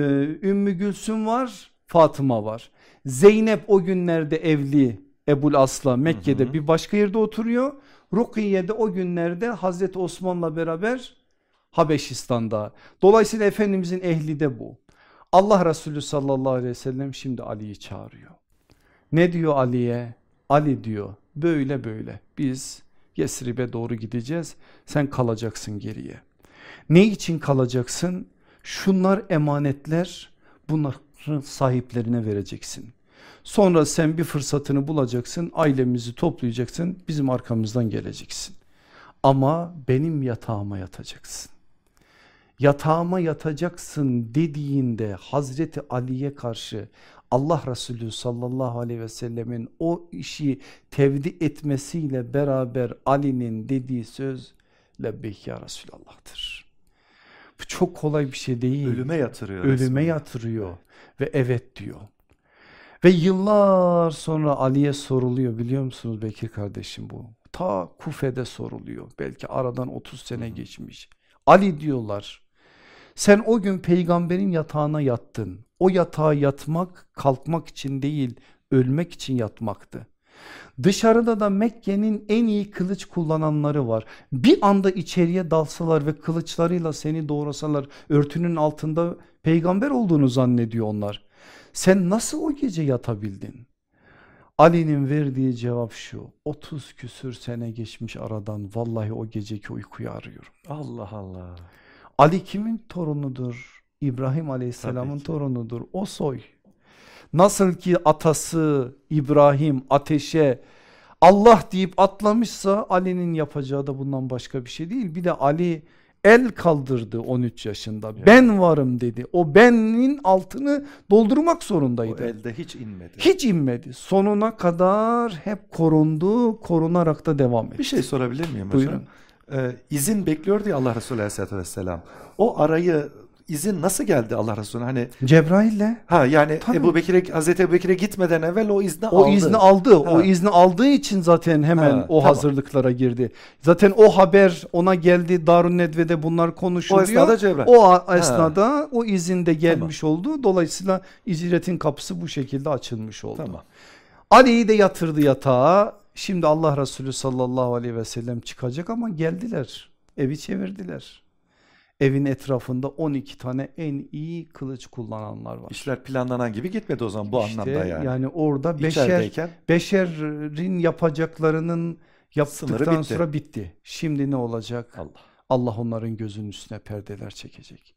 Ümmü Gülsüm var. Fatıma var. Zeynep o günlerde evli Ebul Asla Mekke'de hı hı. bir başka yerde oturuyor. Rukiye'de o günlerde Hazreti Osman'la beraber Habeşistan'da. Dolayısıyla Efendimizin ehli de bu. Allah Resulü sallallahu aleyhi ve sellem şimdi Ali'yi çağırıyor. Ne diyor Ali'ye? Ali diyor böyle böyle biz Yesrib'e doğru gideceğiz sen kalacaksın geriye. Ne için kalacaksın? Şunlar emanetler bunların sahiplerine vereceksin. Sonra sen bir fırsatını bulacaksın ailemizi toplayacaksın bizim arkamızdan geleceksin. Ama benim yatağıma yatacaksın yatağıma yatacaksın dediğinde Hazreti Ali'ye karşı Allah Resulü sallallahu aleyhi ve sellemin o işi tevdi etmesiyle beraber Ali'nin dediği söz lebbeyk ya Resulallah'tır. Bu çok kolay bir şey değil. Ölüme yatırıyor. Ölüme resmen. yatırıyor ve evet diyor. Ve yıllar sonra Ali'ye soruluyor biliyor musunuz Bekir kardeşim bu? Ta Kufe'de soruluyor. Belki aradan 30 sene geçmiş. Ali diyorlar sen o gün peygamberin yatağına yattın. O yatağa yatmak kalkmak için değil ölmek için yatmaktı. Dışarıda da Mekke'nin en iyi kılıç kullananları var. Bir anda içeriye dalsalar ve kılıçlarıyla seni doğrasalar örtünün altında peygamber olduğunu zannediyor onlar. Sen nasıl o gece yatabildin? Ali'nin verdiği cevap şu 30 küsür sene geçmiş aradan vallahi o geceki uykuyu arıyorum. Allah Allah. Ali kimin torunudur? İbrahim aleyhisselamın torunudur o soy. Nasıl ki atası İbrahim ateşe Allah deyip atlamışsa Ali'nin yapacağı da bundan başka bir şey değil. Bir de Ali el kaldırdı 13 yaşında. Evet. Ben varım dedi. O benin altını doldurmak zorundaydı. O elde hiç inmedi. Hiç inmedi. Sonuna kadar hep korundu, korunarak da devam etti. Bir şey sorabilir miyim hocam? Ee, izin bekliyordu ya Allah Resulü Aleyhisselatü Vesselam. O arayı izin nasıl geldi Allah Resulü'ne? Hani Cebrail'le. Ha yani Tabii. Ebu Bekir'e Hazreti Ebu Bekir'e gitmeden evvel o izni o aldı. O izni aldı. Ha. O izni aldığı için zaten hemen ha, o tamam. hazırlıklara girdi. Zaten o haber ona geldi. Darun Nedve'de bunlar konuşuluyor. O esnada Cebrail. O esnada ha. o izinde gelmiş tamam. oldu. Dolayısıyla icretin kapısı bu şekilde açılmış oldu. Tamam. Ali'yi de yatırdı yatağa. Şimdi Allah Resulü sallallahu aleyhi ve sellem çıkacak ama geldiler. Evi çevirdiler evin etrafında 12 tane en iyi kılıç kullananlar var. İşler planlanan gibi gitmedi o zaman bu işte anlamda yani. Yani orada beşer, beşerin yapacaklarının yaptıktan bitti. sonra bitti. Şimdi ne olacak? Allah. Allah onların gözünün üstüne perdeler çekecek.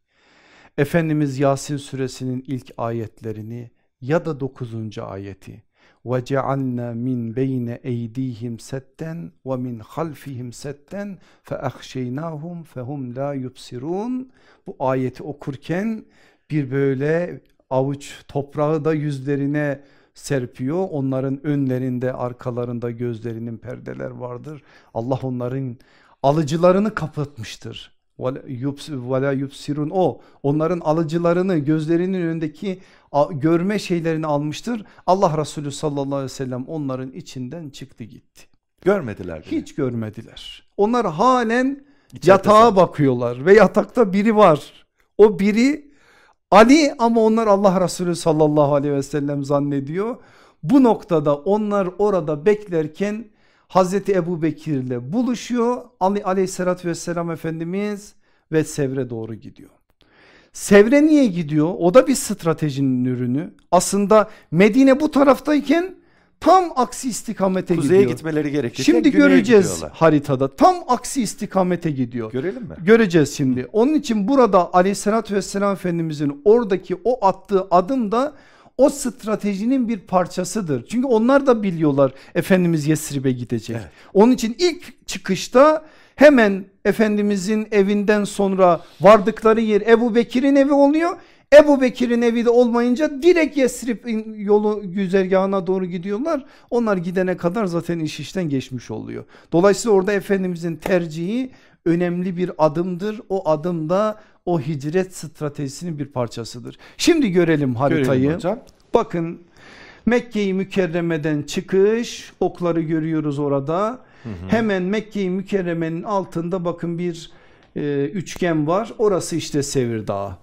Efendimiz Yasin suresinin ilk ayetlerini ya da 9. ayeti وَجَعَلْنَا مِنْ بَيْنَ اَيْد۪يهِمْ سَتًّا وَمِنْ خَلْفِهِمْ سَتًّا فَاَخْشَيْنَاهُمْ فَهُمْ لَا يُبْصِرُونَ Bu ayeti okurken bir böyle avuç toprağı da yüzlerine serpiyor. Onların önlerinde arkalarında gözlerinin perdeler vardır. Allah onların alıcılarını kapatmıştır. Vela yubsirun o onların alıcılarını gözlerinin önündeki görme şeylerini almıştır. Allah Resulü sallallahu aleyhi ve sellem onların içinden çıktı gitti. Görmediler. Bile. Hiç görmediler. Onlar halen İçeride yatağa sen. bakıyorlar ve yatakta biri var. O biri Ali ama onlar Allah Resulü sallallahu aleyhi ve sellem zannediyor. Bu noktada onlar orada beklerken Hazreti Ebu Bekir ile buluşuyor. Ali aleyhissalatü vesselam Efendimiz ve Sevr'e doğru gidiyor. Sevre niye gidiyor? O da bir stratejinin ürünü. Aslında Medine bu taraftayken tam aksi istikamete Kuzeye gidiyor. gitmeleri gerekirken Şimdi göreceğiz haritada tam aksi istikamete gidiyor. Görelim mi? Göreceğiz şimdi. Onun için burada aleyhissalatü vesselam Efendimizin oradaki o attığı adım da o stratejinin bir parçasıdır. Çünkü onlar da biliyorlar Efendimiz Yesrib'e gidecek. Evet. Onun için ilk çıkışta hemen Efendimizin evinden sonra vardıkları yer Ebu Bekir'in evi oluyor. Ebu Bekir'in evi de olmayınca direkt Yesrib yolu güzergahına doğru gidiyorlar. Onlar gidene kadar zaten iş işten geçmiş oluyor. Dolayısıyla orada Efendimizin tercihi önemli bir adımdır. O adım da o hicret stratejisinin bir parçasıdır. Şimdi görelim haritayı. Görelim hocam. Bakın Mekke-i Mükerreme'den çıkış okları görüyoruz orada. Hı hı. Hemen Mekke-i Mükerreme'nin altında bakın bir e, üçgen var. Orası işte Sevir Dağı.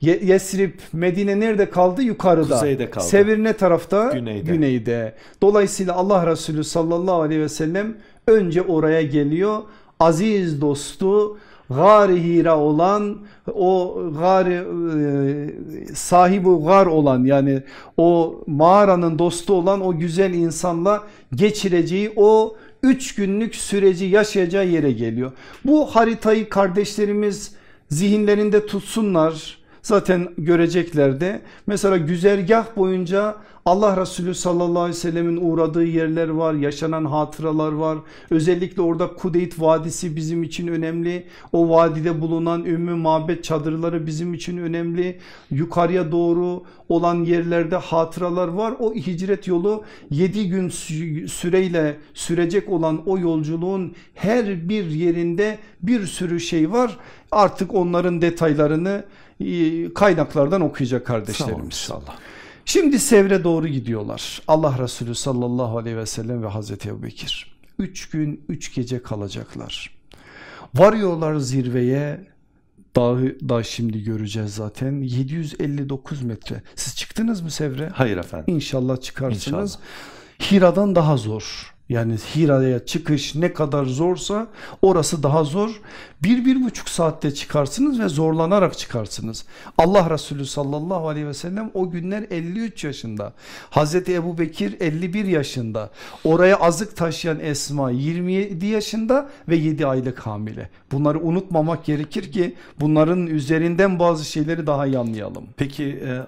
Yesrib Medine nerede kaldı? Yukarıda. Kuzeyde kaldı. Sevir ne tarafta? Güneyde. Güneyde. Dolayısıyla Allah Resulü sallallahu aleyhi ve sellem önce oraya geliyor. Aziz dostu Gari Hira olan o gari e, sahibi gar olan yani o mağaranın dostu olan o güzel insanla geçireceği o üç günlük süreci yaşayacağı yere geliyor. Bu haritayı kardeşlerimiz zihinlerinde tutsunlar zaten görecekler de. Mesela güzergah boyunca Allah Resulü sallallahu aleyhi ve sellemin uğradığı yerler var, yaşanan hatıralar var. Özellikle orada Kudeyt Vadisi bizim için önemli. O vadide bulunan ümmü mabet çadırları bizim için önemli. Yukarıya doğru olan yerlerde hatıralar var. O hicret yolu 7 gün süreyle sürecek olan o yolculuğun her bir yerinde bir sürü şey var. Artık onların detaylarını kaynaklardan okuyacak kardeşlerimiz. İnşallah. Şimdi Sevr'e doğru gidiyorlar. Allah Resulü sallallahu aleyhi ve sellem ve Hazreti Ebu Bekir. Üç gün üç gece kalacaklar. Varıyorlar zirveye dağı da şimdi göreceğiz zaten 759 metre. Siz çıktınız mı Sevre? Hayır efendim. İnşallah çıkarsınız. İnşallah. Hira'dan daha zor. Yani Hira'ya çıkış ne kadar zorsa orası daha zor. Bir, bir buçuk saatte çıkarsınız ve zorlanarak çıkarsınız. Allah Resulü sallallahu aleyhi ve sellem o günler 53 yaşında. Hazreti Ebu Bekir 51 yaşında. Oraya azık taşıyan Esma 27 yaşında ve 7 aylık hamile. Bunları unutmamak gerekir ki bunların üzerinden bazı şeyleri daha iyi anlayalım. Peki e,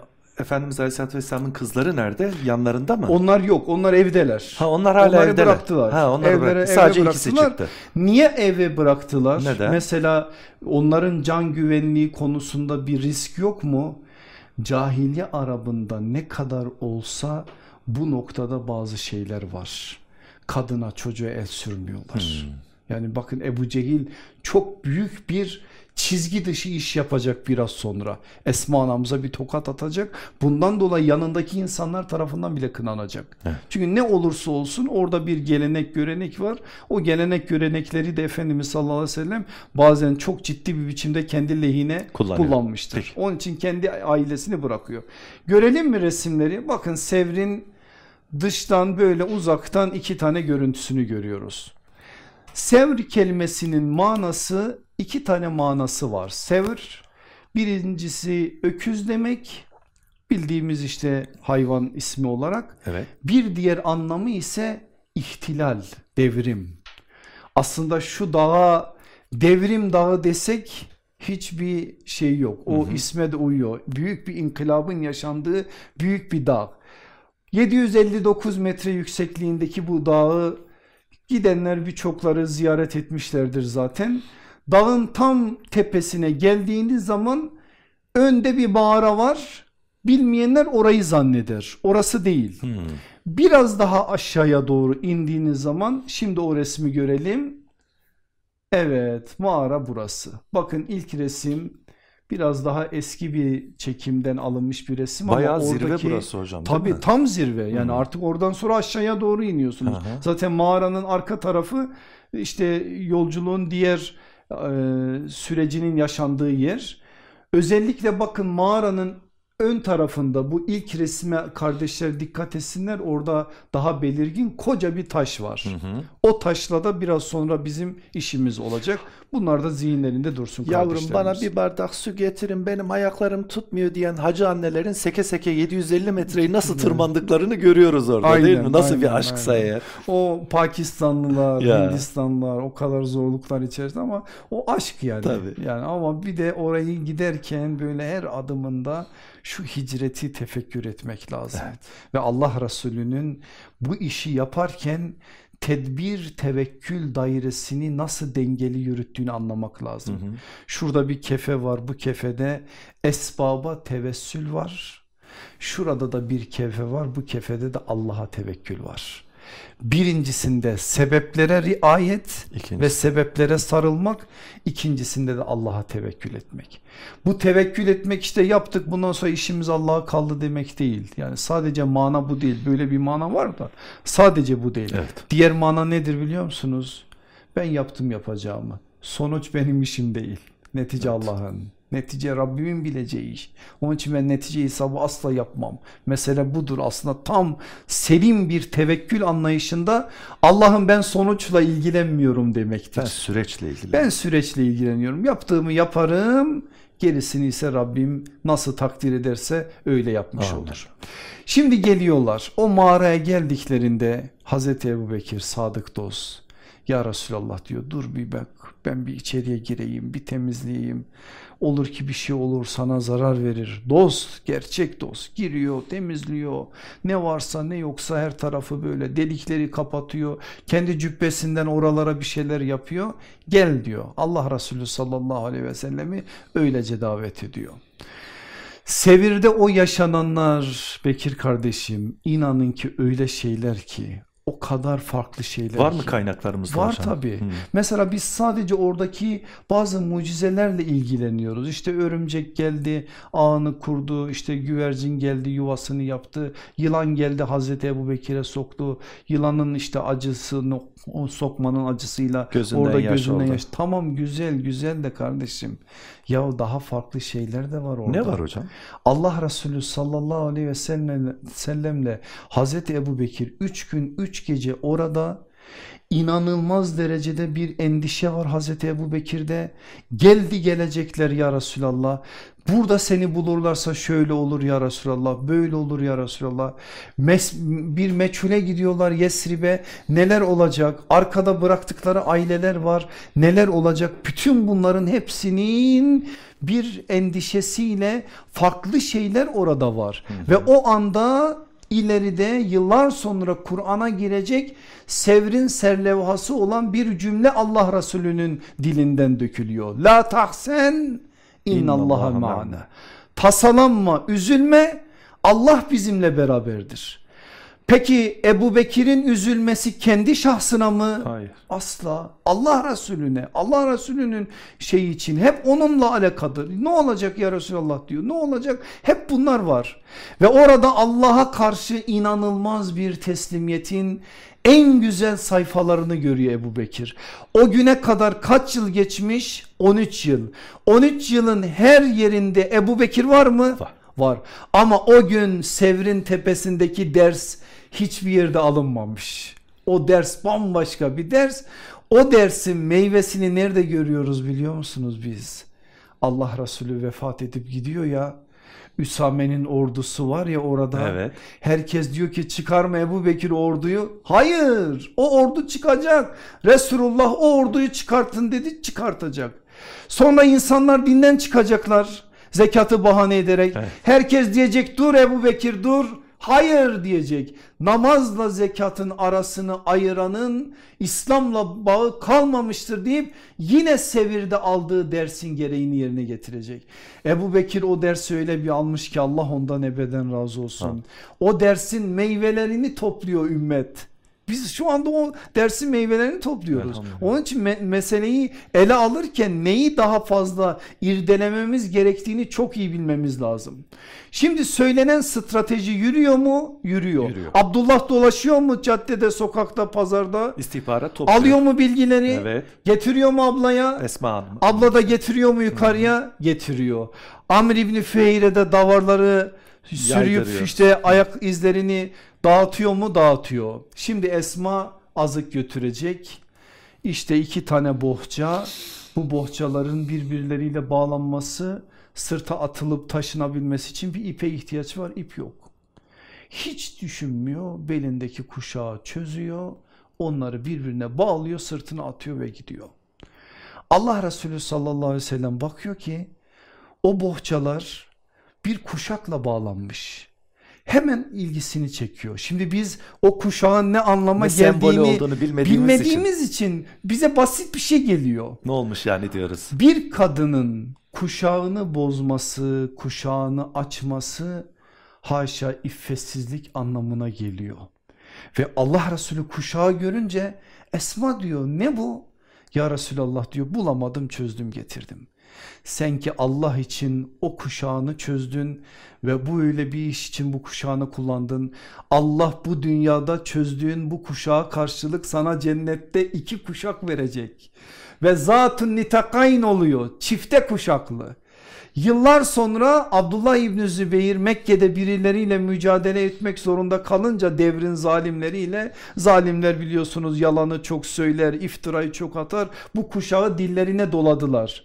Efendimiz Aleyhisselatü Vesselam'ın kızları nerede? Yanlarında mı? Onlar yok. Onlar evdeler. Ha onlar hala onları evdeler. bıraktılar. Ha onları Evlere- bıraktı. eve Sadece ikisi bıraktılar. çıktı. Niye eve bıraktılar? Neden? Mesela onların can güvenliği konusunda bir risk yok mu? Cahiliye Arabında ne kadar olsa bu noktada bazı şeyler var. Kadına çocuğa el sürmüyorlar. Hmm. Yani bakın Ebu Cehil çok büyük bir çizgi dışı iş yapacak biraz sonra. Esma anamıza bir tokat atacak. Bundan dolayı yanındaki insanlar tarafından bile kınanacak. Evet. Çünkü ne olursa olsun orada bir gelenek görenek var. O gelenek görenekleri de Efendimiz sallallahu aleyhi ve sellem bazen çok ciddi bir biçimde kendi lehine Kullanıyor. kullanmıştır. Peki. Onun için kendi ailesini bırakıyor. Görelim mi resimleri? Bakın Sevr'in dıştan böyle uzaktan iki tane görüntüsünü görüyoruz. Sevr kelimesinin manası iki tane manası var. Sevr birincisi öküz demek bildiğimiz işte hayvan ismi olarak. Evet. Bir diğer anlamı ise ihtilal, devrim. Aslında şu dağa devrim dağı desek hiçbir şey yok. O isme de uyuyor. Büyük bir inkılabın yaşandığı büyük bir dağ. 759 metre yüksekliğindeki bu dağı gidenler birçokları ziyaret etmişlerdir zaten. Dağın tam tepesine geldiğiniz zaman önde bir mağara var. Bilmeyenler orayı zanneder. Orası değil. Hmm. Biraz daha aşağıya doğru indiğiniz zaman şimdi o resmi görelim. Evet mağara burası. Bakın ilk resim biraz daha eski bir çekimden alınmış bir resim Bayağı ama zirve oradaki burası hocam mi? tam zirve yani Hı. artık oradan sonra aşağıya doğru iniyorsunuz. Hı. Zaten mağaranın arka tarafı işte yolculuğun diğer sürecinin yaşandığı yer. Özellikle bakın mağaranın ön tarafında bu ilk resme kardeşler dikkat etsinler orada daha belirgin koca bir taş var. Hı hı. O taşla da biraz sonra bizim işimiz olacak. Bunlar da zihinlerinde dursun Yavrum bana bir bardak su getirin benim ayaklarım tutmuyor diyen hacı annelerin seke seke 750 metreyi nasıl tırmandıklarını görüyoruz orada değil Aynen, mi? Nasıl bir aynen, aşksa aynen. eğer. O Pakistanlılar, Ya. Hindistanlılar o kadar zorluklar içerisinde ama o aşk yani. Tabii. Yani ama bir de orayı giderken böyle her adımında şu hicreti tefekkür etmek lazım. Evet. Ve Allah Resulü'nün bu işi yaparken tedbir tevekkül dairesini nasıl dengeli yürüttüğünü anlamak lazım. Hı hı. Şurada bir kefe var bu kefede esbaba tevessül var. Şurada da bir kefe var bu kefede de Allah'a tevekkül var. Birincisinde sebeplere riayet İkincisi. ve sebeplere sarılmak. ikincisinde de Allah'a tevekkül etmek. Bu tevekkül etmek işte yaptık bundan sonra işimiz Allah'a kaldı demek değil. Yani sadece mana bu değil. Böyle bir mana var da sadece bu değil. Evet. Diğer mana nedir biliyor musunuz? Ben yaptım yapacağımı. Sonuç benim işim değil. Netice Allah'ın. Netice Rabbimin bileceği iş. Onun için ben netice hesabı asla yapmam. Mesele budur. Aslında tam selim bir tevekkül anlayışında Allah'ım ben sonuçla ilgilenmiyorum demektir. Ben süreçle ilgili. Ben süreçle ilgileniyorum. Yaptığımı yaparım. Gerisini ise Rabbim nasıl takdir ederse öyle yapmış Amin. olur. Şimdi geliyorlar. O mağaraya geldiklerinde Hazreti Ebu Bekir sadık dost. Ya Resulallah diyor dur bir bak ben bir içeriye gireyim bir temizleyeyim. Olur ki bir şey olur sana zarar verir. Dost gerçek dost giriyor temizliyor. Ne varsa ne yoksa her tarafı böyle delikleri kapatıyor. Kendi cübbesinden oralara bir şeyler yapıyor. Gel diyor. Allah Resulü sallallahu aleyhi ve sellemi öylece davet ediyor. Sevirde o yaşananlar Bekir kardeşim inanın ki öyle şeyler ki o kadar farklı şeyler. Var mı kaynaklarımızda Var hocam? tabii. Hmm. Mesela biz sadece oradaki bazı mucizelerle ilgileniyoruz. İşte örümcek geldi, ağını kurdu, işte güvercin geldi, yuvasını yaptı. Yılan geldi Hazreti Ebu Bekir'e soktu. Yılanın işte acısını o sokmanın acısıyla Gözünden orada yaş gözünden oldu. yaş. Tamam güzel güzel de kardeşim. Ya daha farklı şeyler de var orada. Ne var hocam? Allah Resulü sallallahu aleyhi ve sellem- sellemle Hazreti Ebu Bekir 3 gün 3 gece orada inanılmaz derecede bir endişe var Hazreti Ebu Bekir'de. Geldi gelecekler ya Resulallah. Burada seni bulurlarsa şöyle olur ya Resulallah, böyle olur ya Resulallah. Mes bir meçhule gidiyorlar Yesrib'e neler olacak? Arkada bıraktıkları aileler var neler olacak? Bütün bunların hepsinin bir endişesiyle farklı şeyler orada var. Ve o anda ileride yıllar sonra Kur'an'a girecek sevrin serlevhası olan bir cümle Allah Resulü'nün dilinden dökülüyor. La tahsen innallaha ma'ana. Tasalanma, üzülme. Allah bizimle beraberdir. Peki Ebu Bekir'in üzülmesi kendi şahsına mı? Hayır. Asla. Allah Resulüne, Allah Resulü'nün şeyi için hep onunla alakadır. Ne olacak ya Resulallah diyor. Ne olacak? Hep bunlar var. Ve orada Allah'a karşı inanılmaz bir teslimiyetin en güzel sayfalarını görüyor Ebu Bekir. O güne kadar kaç yıl geçmiş? 13 yıl. 13 yılın her yerinde Ebu Bekir var mı? Var. Var. Ama o gün Sevr'in tepesindeki ders hiçbir yerde alınmamış. O ders bambaşka bir ders. O dersin meyvesini nerede görüyoruz biliyor musunuz biz? Allah Resulü vefat edip gidiyor ya. Üsame'nin ordusu var ya orada. Evet. Herkes diyor ki çıkarma Ebu Bekir orduyu. Hayır o ordu çıkacak. Resulullah o orduyu çıkartın dedi çıkartacak. Sonra insanlar dinden çıkacaklar. Zekatı bahane ederek. Evet. Herkes diyecek dur Ebu Bekir dur. Hayır diyecek. Namazla zekatın arasını ayıranın İslam'la bağı kalmamıştır deyip yine sevirde aldığı dersin gereğini yerine getirecek. Ebu Bekir o dersi öyle bir almış ki Allah ondan ebeden razı olsun. O dersin meyvelerini topluyor ümmet. Biz şu anda o dersin meyvelerini topluyoruz. Onun için me- meseleyi ele alırken neyi daha fazla irdelememiz gerektiğini çok iyi bilmemiz lazım. Şimdi söylenen strateji yürüyor mu? Yürüyor. Yürüyor. Abdullah dolaşıyor mu caddede, sokakta, pazarda? İstihbarat topluyor. Alıyor mu bilgileri? Evet. Getiriyor mu ablaya? Esma Hanım. Abla da getiriyor mu yukarıya? Getiriyor. Amr İbni Feyre de davarları sürüyüp Yaydırıyor. işte ayak izlerini dağıtıyor mu? Dağıtıyor. Şimdi Esma azık götürecek. İşte iki tane bohça. Bu bohçaların birbirleriyle bağlanması sırta atılıp taşınabilmesi için bir ipe ihtiyaç var. İp yok. Hiç düşünmüyor. Belindeki kuşağı çözüyor. Onları birbirine bağlıyor, sırtına atıyor ve gidiyor. Allah Resulü sallallahu aleyhi ve sellem bakıyor ki o bohçalar bir kuşakla bağlanmış. Hemen ilgisini çekiyor. Şimdi biz o kuşağın ne anlama Ne geldiğini olduğunu bilmediğimiz, için. bilmediğimiz için bize basit bir şey geliyor. Ne olmuş yani diyoruz. Bir kadının kuşağını bozması, kuşağını açması haşa iffetsizlik anlamına geliyor. Ve Allah Resulü kuşağı görünce Esma diyor ne bu? Ya Resulallah diyor bulamadım çözdüm getirdim. Sen ki Allah için o kuşağını çözdün ve bu öyle bir iş için bu kuşağını kullandın. Allah bu dünyada çözdüğün bu kuşağa karşılık sana cennette iki kuşak verecek. Ve zatun nitakayn oluyor çifte kuşaklı. Yıllar sonra Abdullah İbni Zübeyir Mekke'de birileriyle mücadele etmek zorunda kalınca devrin zalimleriyle zalimler biliyorsunuz yalanı çok söyler iftirayı çok atar bu kuşağı dillerine doladılar.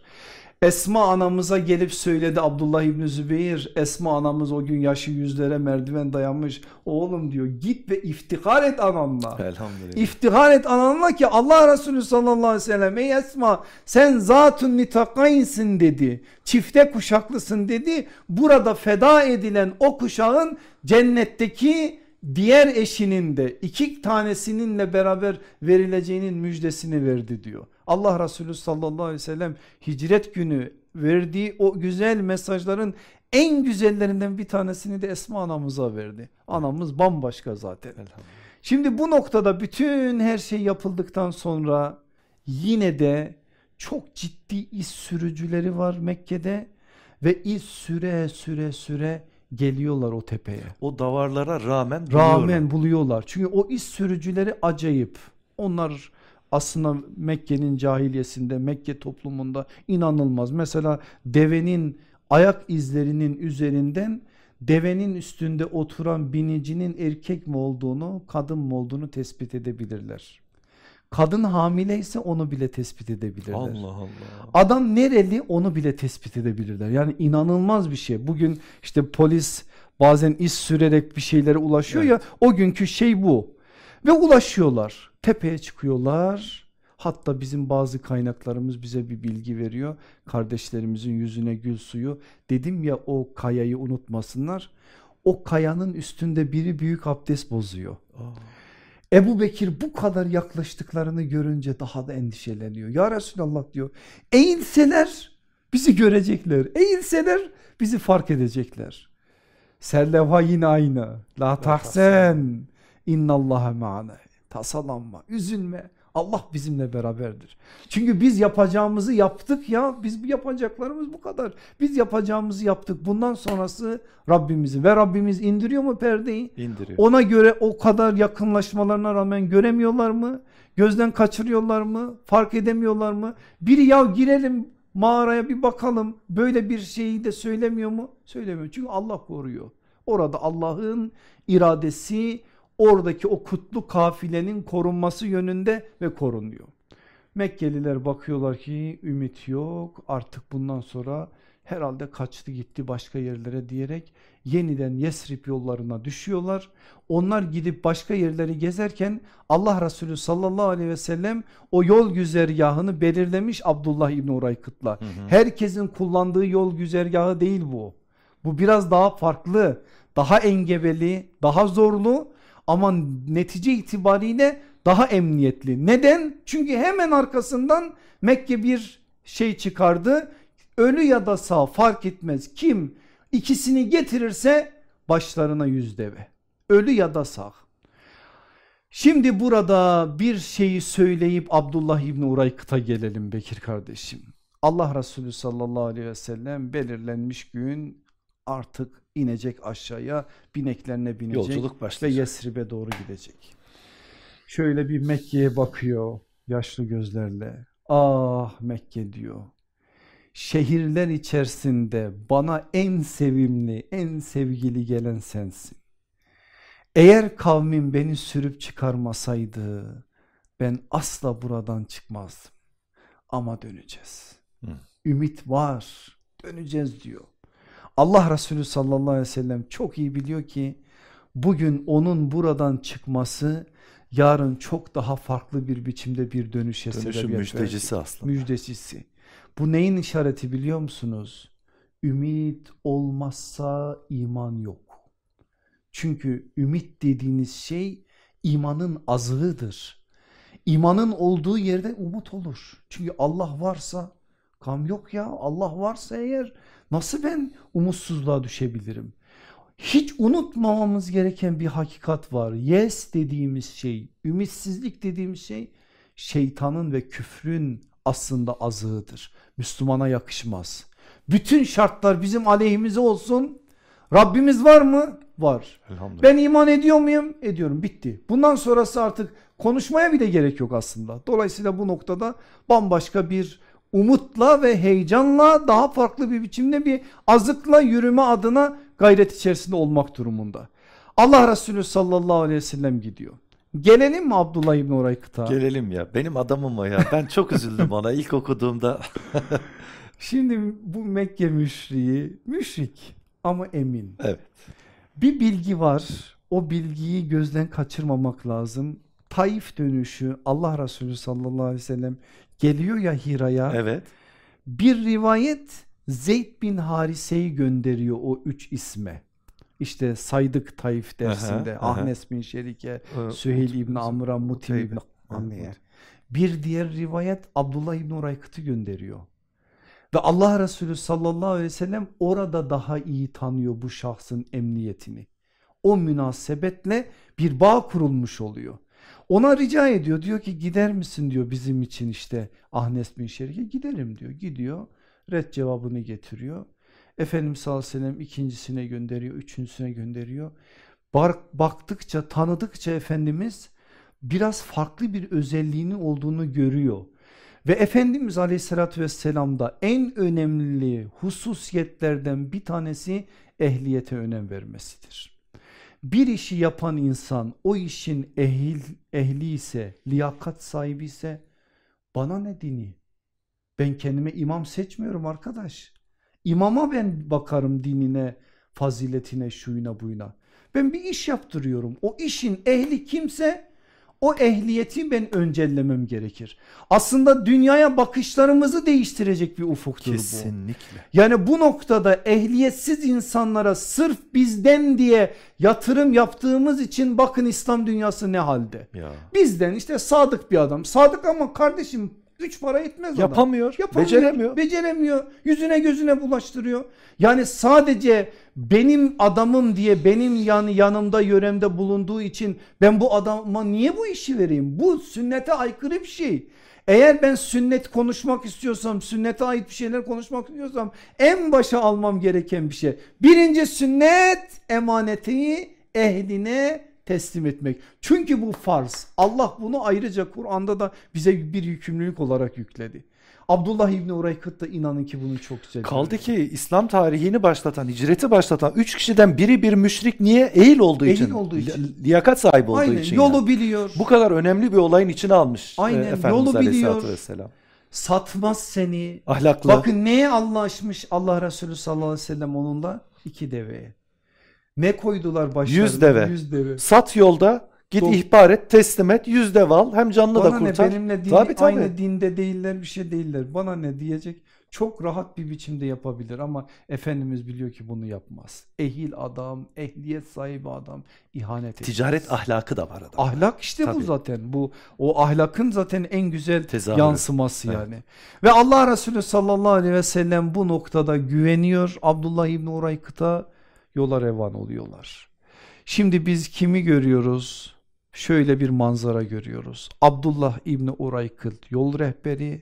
Esma anamıza gelip söyledi Abdullah İbni Zübeyir Esma anamız o gün yaşı yüzlere merdiven dayanmış oğlum diyor git ve iftihar et ananla. Elhamdülillah. İftihar et ananla ki Allah Resulü sallallahu aleyhi ve sellem ey Esma sen zatun nitakaynsin dedi. Çifte kuşaklısın dedi. Burada feda edilen o kuşağın cennetteki diğer eşinin de iki tanesininle beraber verileceğinin müjdesini verdi diyor. Allah Resulü sallallahu aleyhi ve sellem hicret günü verdiği o güzel mesajların en güzellerinden bir tanesini de Esma anamıza verdi. Anamız bambaşka zaten. Şimdi bu noktada bütün her şey yapıldıktan sonra yine de çok ciddi iz sürücüleri var Mekke'de ve iz süre süre süre geliyorlar o tepeye. O davarlara rağmen buluyorlar. Rağmen buluyorlar. Çünkü o iz sürücüleri acayip. Onlar aslında Mekke'nin cahiliyesinde, Mekke toplumunda inanılmaz. Mesela devenin ayak izlerinin üzerinden devenin üstünde oturan binicinin erkek mi olduğunu, kadın mı olduğunu tespit edebilirler. Kadın hamile ise onu bile tespit edebilirler. Allah Allah. Adam nereli onu bile tespit edebilirler. Yani inanılmaz bir şey. Bugün işte polis bazen iz sürerek bir şeylere ulaşıyor Evet. ya o günkü şey bu. Ve ulaşıyorlar. Tepeye çıkıyorlar. Hatta bizim bazı kaynaklarımız bize bir bilgi veriyor. Kardeşlerimizin yüzüne gül suyu. Dedim ya o kayayı unutmasınlar. O kayanın üstünde biri büyük abdest bozuyor. Aa. Ebu Bekir bu kadar yaklaştıklarını görünce daha da endişeleniyor. Ya Resulallah diyor eğilseler bizi görecekler. Eğilseler bizi fark edecekler. Serlevha yine aynı. La tahsen innallaha ma'ana. Tasalanma, üzülme. Allah bizimle beraberdir. Çünkü biz yapacağımızı yaptık ya. Biz yapacaklarımız bu kadar. Biz yapacağımızı yaptık. Bundan sonrası Rabbimizin ve Rabbimiz indiriyor mu perdeyi? indiriyor. Ona göre o kadar yakınlaşmalarına rağmen göremiyorlar mı? Gözden kaçırıyorlar mı? Fark edemiyorlar mı? Biri ya girelim mağaraya bir bakalım böyle bir şeyi de söylemiyor mu? Söylemiyor çünkü Allah koruyor. Orada Allah'ın iradesi oradaki o kutlu kafilenin korunması yönünde ve korunuyor. Mekkeliler bakıyorlar ki ümit yok artık bundan sonra herhalde kaçtı gitti başka yerlere diyerek yeniden Yesrib yollarına düşüyorlar. Onlar gidip başka yerleri gezerken Allah Resulü sallallahu aleyhi ve sellem o yol güzergahını belirlemiş Abdullah İbni Uraykıt'la. Herkesin kullandığı yol güzergahı değil bu. Bu biraz daha farklı, daha engebeli, daha zorlu ama netice itibariyle daha emniyetli. Neden? Çünkü hemen arkasından Mekke bir şey çıkardı. Ölü ya da sağ fark etmez kim ikisini getirirse başlarına yüz deve. Ölü ya da sağ. Şimdi burada bir şeyi söyleyip Abdullah İbni Uraykıt'a gelelim Bekir kardeşim. Allah Resulü sallallahu aleyhi ve sellem belirlenmiş gün artık inecek aşağıya bineklerine binecek Yolculuk ve başlayacak. Yesrib'e doğru gidecek. Şöyle bir Mekke'ye bakıyor yaşlı gözlerle. Ah Mekke diyor. Şehirler içerisinde bana en sevimli, en sevgili gelen sensin. Eğer kavmim beni sürüp çıkarmasaydı ben asla buradan çıkmazdım. Ama döneceğiz. Hı. Ümit var. Döneceğiz diyor. Allah Resulü sallallahu aleyhi ve sellem çok iyi biliyor ki bugün onun buradan çıkması yarın çok daha farklı bir biçimde bir dönüşe Dönüşün sebebiyet müjdecisi verecek. aslında. Müjdecisi. Bu neyin işareti biliyor musunuz? Ümit olmazsa iman yok. Çünkü ümit dediğiniz şey imanın azığıdır. İmanın olduğu yerde umut olur. Çünkü Allah varsa kam yok ya Allah varsa eğer nasıl ben umutsuzluğa düşebilirim? Hiç unutmamamız gereken bir hakikat var. Yes dediğimiz şey, ümitsizlik dediğimiz şey şeytanın ve küfrün aslında azığıdır. Müslümana yakışmaz. Bütün şartlar bizim aleyhimize olsun. Rabbimiz var mı? Var. Elhamdülillah. Ben iman ediyor muyum? Ediyorum. Bitti. Bundan sonrası artık konuşmaya bile gerek yok aslında. Dolayısıyla bu noktada bambaşka bir umutla ve heyecanla daha farklı bir biçimde bir azıkla yürüme adına gayret içerisinde olmak durumunda. Allah Resulü sallallahu aleyhi ve sellem gidiyor. Gelelim mi Abdullah İbni Uraykıt'a? Gelelim ya. Benim adamım o ya. Ben çok üzüldüm ona ilk okuduğumda. Şimdi bu Mekke müşriği müşrik ama emin. Evet. Bir bilgi var. O bilgiyi gözden kaçırmamak lazım. Taif dönüşü Allah Resulü sallallahu aleyhi ve sellem geliyor ya Hira'ya. Evet. Bir rivayet Zeyd bin Harise'yi gönderiyor o üç isme. İşte saydık Taif dersinde Aha, aha. Ahmes bin Şerike, Ee, Süheyl İbni Amr'a, Mutim Ha, Ammi'ye. Mut- Bir diğer rivayet Abdullah İbni Uraykıt'ı gönderiyor. Ve Allah Resulü sallallahu aleyhi ve sellem orada daha iyi tanıyor bu şahsın emniyetini. O münasebetle bir bağ kurulmuş oluyor. Ona rica ediyor diyor ki gider misin diyor bizim için işte Ahnes bin Şerik'e giderim diyor. Gidiyor red cevabını getiriyor. Efendimiz sallallahu aleyhi ve sellem ikincisine gönderiyor, üçüncüsüne gönderiyor. Baktıkça, tanıdıkça Efendimiz biraz farklı bir özelliğinin olduğunu görüyor. Ve Efendimiz aleyhissalatü vesselam'da en önemli hususiyetlerden bir tanesi ehliyete önem vermesidir. Bir işi yapan insan o işin ehil, ehli ise, liyakat sahibi ise bana ne dini? Ben kendime imam seçmiyorum arkadaş. İmama ben bakarım dinine, faziletine, şuyuna buyuna. Ben bir iş yaptırıyorum. O işin ehli kimse o ehliyeti ben öncellemem gerekir. Aslında dünyaya bakışlarımızı değiştirecek bir ufuktur Kesinlikle. bu. Kesinlikle. Yani bu noktada ehliyetsiz insanlara sırf bizden diye yatırım yaptığımız için bakın İslam dünyası ne halde. Ya. Bizden işte sadık bir adam. Sadık ama kardeşim Üç para etmez Yapamıyor, adam. Yapamıyor. Beceremiyor. Beceremiyor. Yüzüne gözüne bulaştırıyor. Yani sadece benim adamım diye benim yani yanımda yöremde bulunduğu için ben bu adama niye bu işi vereyim? Bu sünnete aykırı bir şey. Eğer ben sünnet konuşmak istiyorsam, sünnete ait bir şeyler konuşmak istiyorsam en başa almam gereken bir şey. Birinci sünnet emaneti ehline teslim etmek. Çünkü bu farz. Allah bunu ayrıca Kur'an'da da bize bir yükümlülük olarak yükledi. Abdullah İbni Uraykıt da inanın ki bunu çok güzel. Kaldı ki İslam tarihini başlatan, hicreti başlatan üç kişiden biri bir müşrik niye? Eğil olduğu Ehil için. olduğu için. Liyakat sahibi olduğu Aynen, için. Yolu yani. biliyor. Bu kadar önemli bir olayın içine almış. E, Aynen Efendimiz yolu biliyor. Vesselam. Satmaz seni. Ahlaklı. Bakın neye anlaşmış Allah Resulü sallallahu aleyhi ve sellem onunla? iki deveye. Ne koydular başlarına? Yüz deve. Yüz deve. Sat yolda git Dol ihbar et teslim et yüz deve al hem canını Bana da kurtar. Ne, benimle din, tabii, tabii. aynı dinde değiller bir şey değiller. Bana ne diyecek? Çok rahat bir biçimde yapabilir ama Efendimiz biliyor ki bunu yapmaz. Ehil adam, ehliyet sahibi adam ihanet etmez. Ticaret ahlakı da var adam. Ahlak işte Tabii. bu zaten. Bu o ahlakın zaten en güzel Tezahürü. yansıması evet. yani. Ve Allah Resulü sallallahu aleyhi ve sellem bu noktada güveniyor. Abdullah İbni Uraykıt'a yola revan oluyorlar. Şimdi biz kimi görüyoruz? Şöyle bir manzara görüyoruz. Abdullah İbni Uraykıt yol rehberi,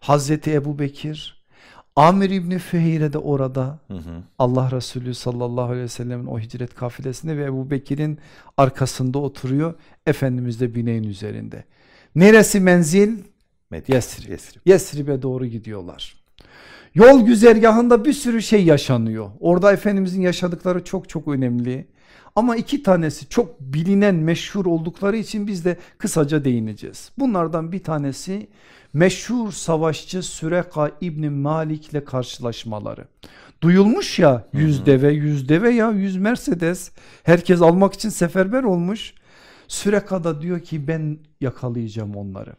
Hazreti Ebu Bekir, Amir İbni Fehire de orada. Hı hı. Allah Resulü sallallahu aleyhi ve sellemin o hicret kafilesinde ve Ebu Bekir'in arkasında oturuyor. Efendimiz de bineğin üzerinde. Neresi menzil? Yesrib. Yesrib. Yesrib'e doğru gidiyorlar. Yol güzergahında bir sürü şey yaşanıyor. Orada Efendimizin yaşadıkları çok çok önemli. Ama iki tanesi çok bilinen meşhur oldukları için biz de kısaca değineceğiz. Bunlardan bir tanesi meşhur savaşçı Süreka İbni Malik ile karşılaşmaları. Duyulmuş ya yüz deve yüz deve ya yüz Mercedes herkes almak için seferber olmuş. Süreka da diyor ki ben yakalayacağım onları.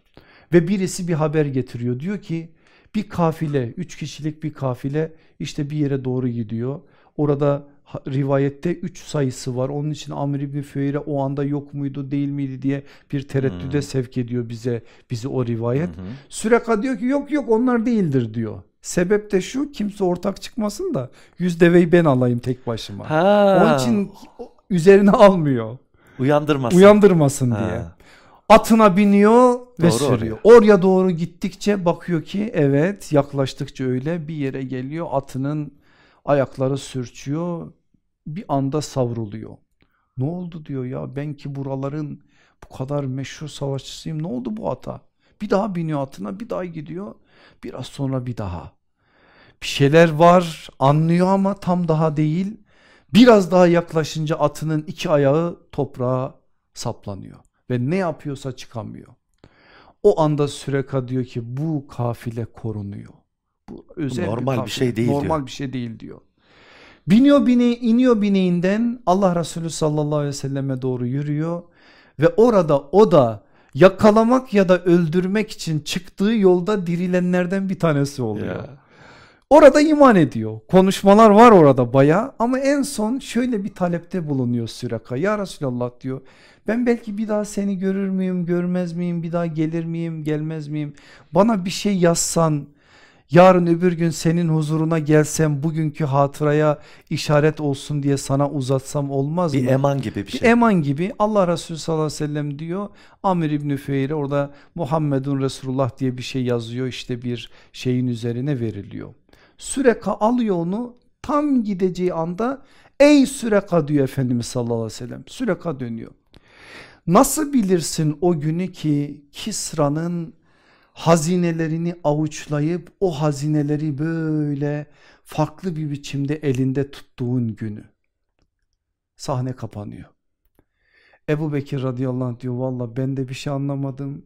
Ve birisi bir haber getiriyor diyor ki bir kafile, üç kişilik bir kafile işte bir yere doğru gidiyor. Orada rivayette 3 sayısı var. Onun için Amr İbni Füheyre o anda yok muydu değil miydi diye bir tereddüde hmm. sevk ediyor bize bizi o rivayet. Hmm. Süreka diyor ki yok yok onlar değildir diyor. Sebep de şu kimse ortak çıkmasın da yüz deveyi ben alayım tek başıma. Ha. Onun için üzerine almıyor. Uyandırmasın. Uyandırmasın ha. diye. Atına biniyor ve doğru sürüyor. Oraya. oraya doğru gittikçe bakıyor ki evet yaklaştıkça öyle bir yere geliyor atının ayakları sürçüyor bir anda savruluyor. Ne oldu diyor ya ben ki buraların bu kadar meşhur savaşçısıyım ne oldu bu ata? Bir daha biniyor atına bir daha gidiyor biraz sonra bir daha. Bir şeyler var anlıyor ama tam daha değil. Biraz daha yaklaşınca atının iki ayağı toprağa saplanıyor ve ne yapıyorsa çıkamıyor. O anda Süreka diyor ki bu kafile korunuyor. Bu özel normal bir, bir şey değil normal diyor. bir şey değil diyor. Biniyor bine, iniyor bineğinden Allah Resulü sallallahu aleyhi ve selleme doğru yürüyor ve orada o da yakalamak ya da öldürmek için çıktığı yolda dirilenlerden bir tanesi oluyor. Yeah. Orada iman ediyor. Konuşmalar var orada baya ama en son şöyle bir talepte bulunuyor Süraka. Ya Resulallah diyor ben belki bir daha seni görür müyüm görmez miyim bir daha gelir miyim gelmez miyim? Bana bir şey yazsan Yarın öbür gün senin huzuruna gelsem bugünkü hatıraya işaret olsun diye sana uzatsam olmaz Bir mı? eman gibi bir Bir şey. eman gibi Allah Resulü sallallahu aleyhi ve sellem diyor Amir İbni Füheyre orada Muhammedun Resulullah diye bir şey yazıyor işte bir şeyin üzerine veriliyor. Süreka alıyor onu tam gideceği anda ey Süreka diyor Efendimiz sallallahu aleyhi ve sellem Süreka dönüyor. Nasıl bilirsin o günü ki Kisra'nın hazinelerini avuçlayıp o hazineleri böyle farklı bir biçimde elinde tuttuğun günü. Sahne kapanıyor. Ebu Bekir radıyallahu anh diyor valla ben de bir şey anlamadım.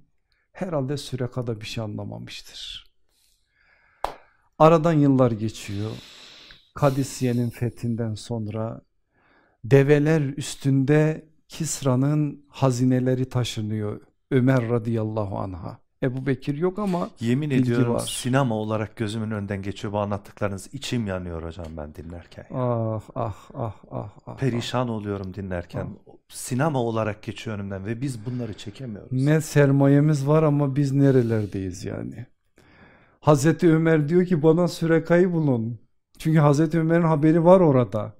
Herhalde Süreka'da bir şey anlamamıştır. Aradan yıllar geçiyor. Kadisiye'nin fethinden sonra develer üstünde Kisra'nın hazineleri taşınıyor Ömer radıyallahu anha. Ebu Bekir yok ama Yemin ediyorum var. sinema olarak gözümün önünden geçiyor bu anlattıklarınız. İçim yanıyor hocam ben dinlerken. ah ah ah ah ah. Perişan oluyorum dinlerken. Sinema olarak geçiyor önümden ve biz bunları çekemiyoruz. Ne sermayemiz var ama biz nerelerdeyiz yani. Hazreti Ömer diyor ki bana Süreka'yı bulun. Çünkü Hazreti Ömer'in haberi var orada.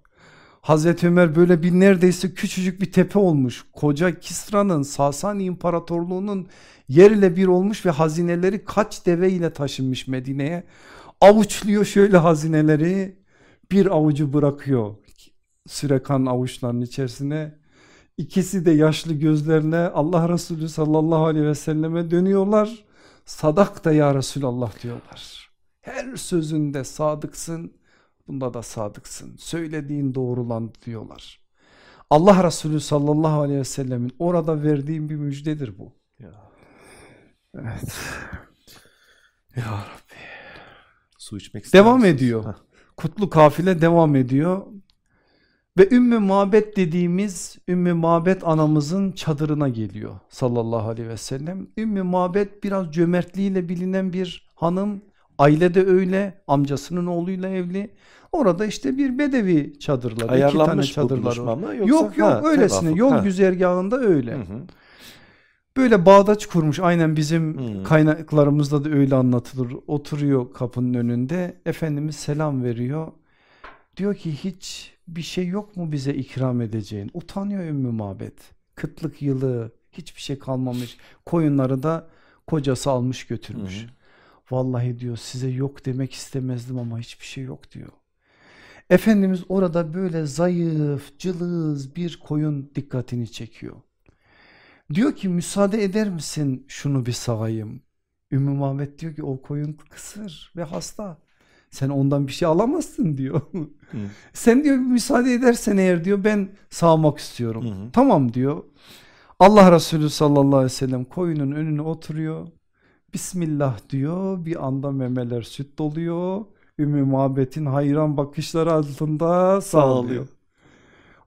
Hazreti Ömer böyle bir neredeyse küçücük bir tepe olmuş. Koca Kisra'nın Sasani İmparatorluğu'nun yerle bir olmuş ve hazineleri kaç deve ile taşınmış Medine'ye. Avuçluyor şöyle hazineleri bir avucu bırakıyor Süreka'nın avuçlarının içerisine. İkisi de yaşlı gözlerine Allah Resulü sallallahu aleyhi ve selleme dönüyorlar. Sadak da ya Resulallah diyorlar. Her sözünde sadıksın, bunda da sadıksın. Söylediğin doğrulandı diyorlar. Allah Resulü sallallahu aleyhi ve sellemin orada verdiğim bir müjdedir bu. Ya, Evet. ya Rabbi. Su içmek Devam ediyor. Heh. Kutlu kafile devam ediyor. Ve Ümmü Mabet dediğimiz Ümmü Mabet anamızın çadırına geliyor sallallahu aleyhi ve sellem. Ümmü Mabet biraz cömertliğiyle bilinen bir hanım. Ailede öyle amcasının oğluyla evli. Orada işte bir bedevi çadırları, iki tane Ayarlanmış çadırları mı yoksa? Yok yok Ha, öylesine tevafuk, yol ha. güzergahında öyle. Hı hı. Böyle bağdaç kurmuş aynen bizim Hmm. kaynaklarımızda da öyle anlatılır. Oturuyor kapının önünde Efendimiz selam veriyor. Diyor ki hiç bir şey yok mu bize ikram edeceğin? Utanıyor Ümmü Mabet. Kıtlık yılı hiçbir şey kalmamış. Koyunları da kocası almış götürmüş. Hı hı. Vallahi diyor size yok demek istemezdim ama hiçbir şey yok diyor. Efendimiz orada böyle zayıf, cılız bir koyun dikkatini çekiyor. Diyor ki müsaade eder misin şunu bir sağayım? Ümmü Muhammed diyor ki o koyun kısır ve hasta. Sen ondan bir şey alamazsın diyor. Hı. Sen diyor müsaade edersen eğer diyor ben sağmak istiyorum. Hı hı. Tamam diyor. Allah Resulü sallallahu aleyhi ve sellem koyunun önüne oturuyor. Bismillah diyor. Bir anda memeler süt doluyor. Ümmü Muhabbet'in hayran bakışları altında sağlıyor.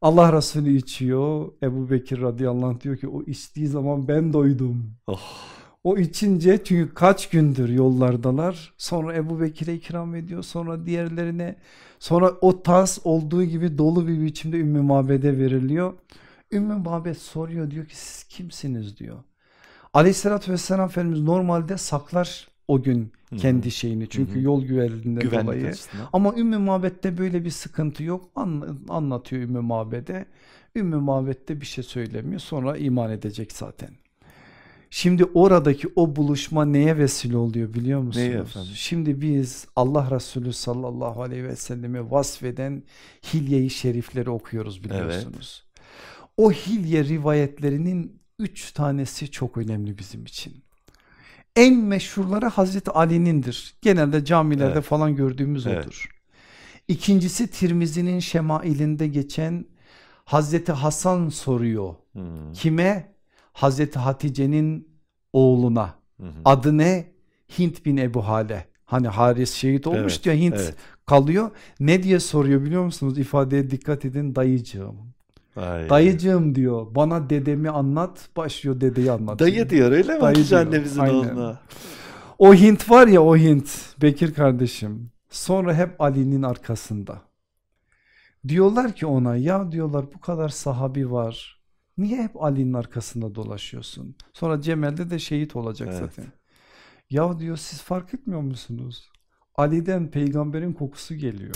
Allah Resulü içiyor. Ebu Bekir radıyallahu anh diyor ki o içtiği zaman ben doydum. Oh. O içince çünkü kaç gündür yollardalar. Sonra Ebu Bekir'e ikram ediyor. Sonra diğerlerine. Sonra o tas olduğu gibi dolu bir biçimde Ümmü Mabed'e veriliyor. Ümmü Mabed soruyor diyor ki siz kimsiniz diyor. Aleyhissalatü vesselam Efendimiz normalde saklar o gün kendi şeyini. Çünkü yol güvenliğinden Güvenlik dolayı. açısından. Ama Ümmü Mabet'te böyle bir sıkıntı yok. An- anlatıyor Ümmü Mabed'e. Ümmü Mabed'de bir şey söylemiyor. Sonra iman edecek zaten. Şimdi oradaki o buluşma neye vesile oluyor biliyor musunuz? Neye efendim? Şimdi biz Allah Resulü sallallahu aleyhi ve selleme vasfeden hilye-i şerifleri okuyoruz biliyorsunuz. O hilye rivayetlerinin üç tanesi çok önemli bizim için. En meşhurları Hazreti Ali'nindir. Genelde camilerde Evet. falan gördüğümüz Evet. odur. İkincisi Tirmizi'nin şemailinde geçen Hazreti Hasan soruyor. Hı. Kime? Hazreti Hatice'nin oğluna. Hı hı. Adı ne? Hint bin Ebu Hale. Hani Haris şehit olmuş Evet, diyor Hint evet. kalıyor. Ne diye soruyor biliyor musunuz? İfadeye dikkat edin dayıcığım. Ay. Dayıcığım diyor bana dedemi anlat başlıyor dedeyi anlatıyor. Dayı diyor öyle mi? Dayı diyor, annemizin aynen. oğluna. O Hint var ya o Hint Bekir kardeşim sonra hep Ali'nin arkasında. Diyorlar ki ona ya diyorlar bu kadar sahabi var. Niye hep Ali'nin arkasında dolaşıyorsun? Sonra Cemal'de de şehit olacak Evet. zaten. Ya diyor siz fark etmiyor musunuz? Ali'den peygamberin kokusu geliyor.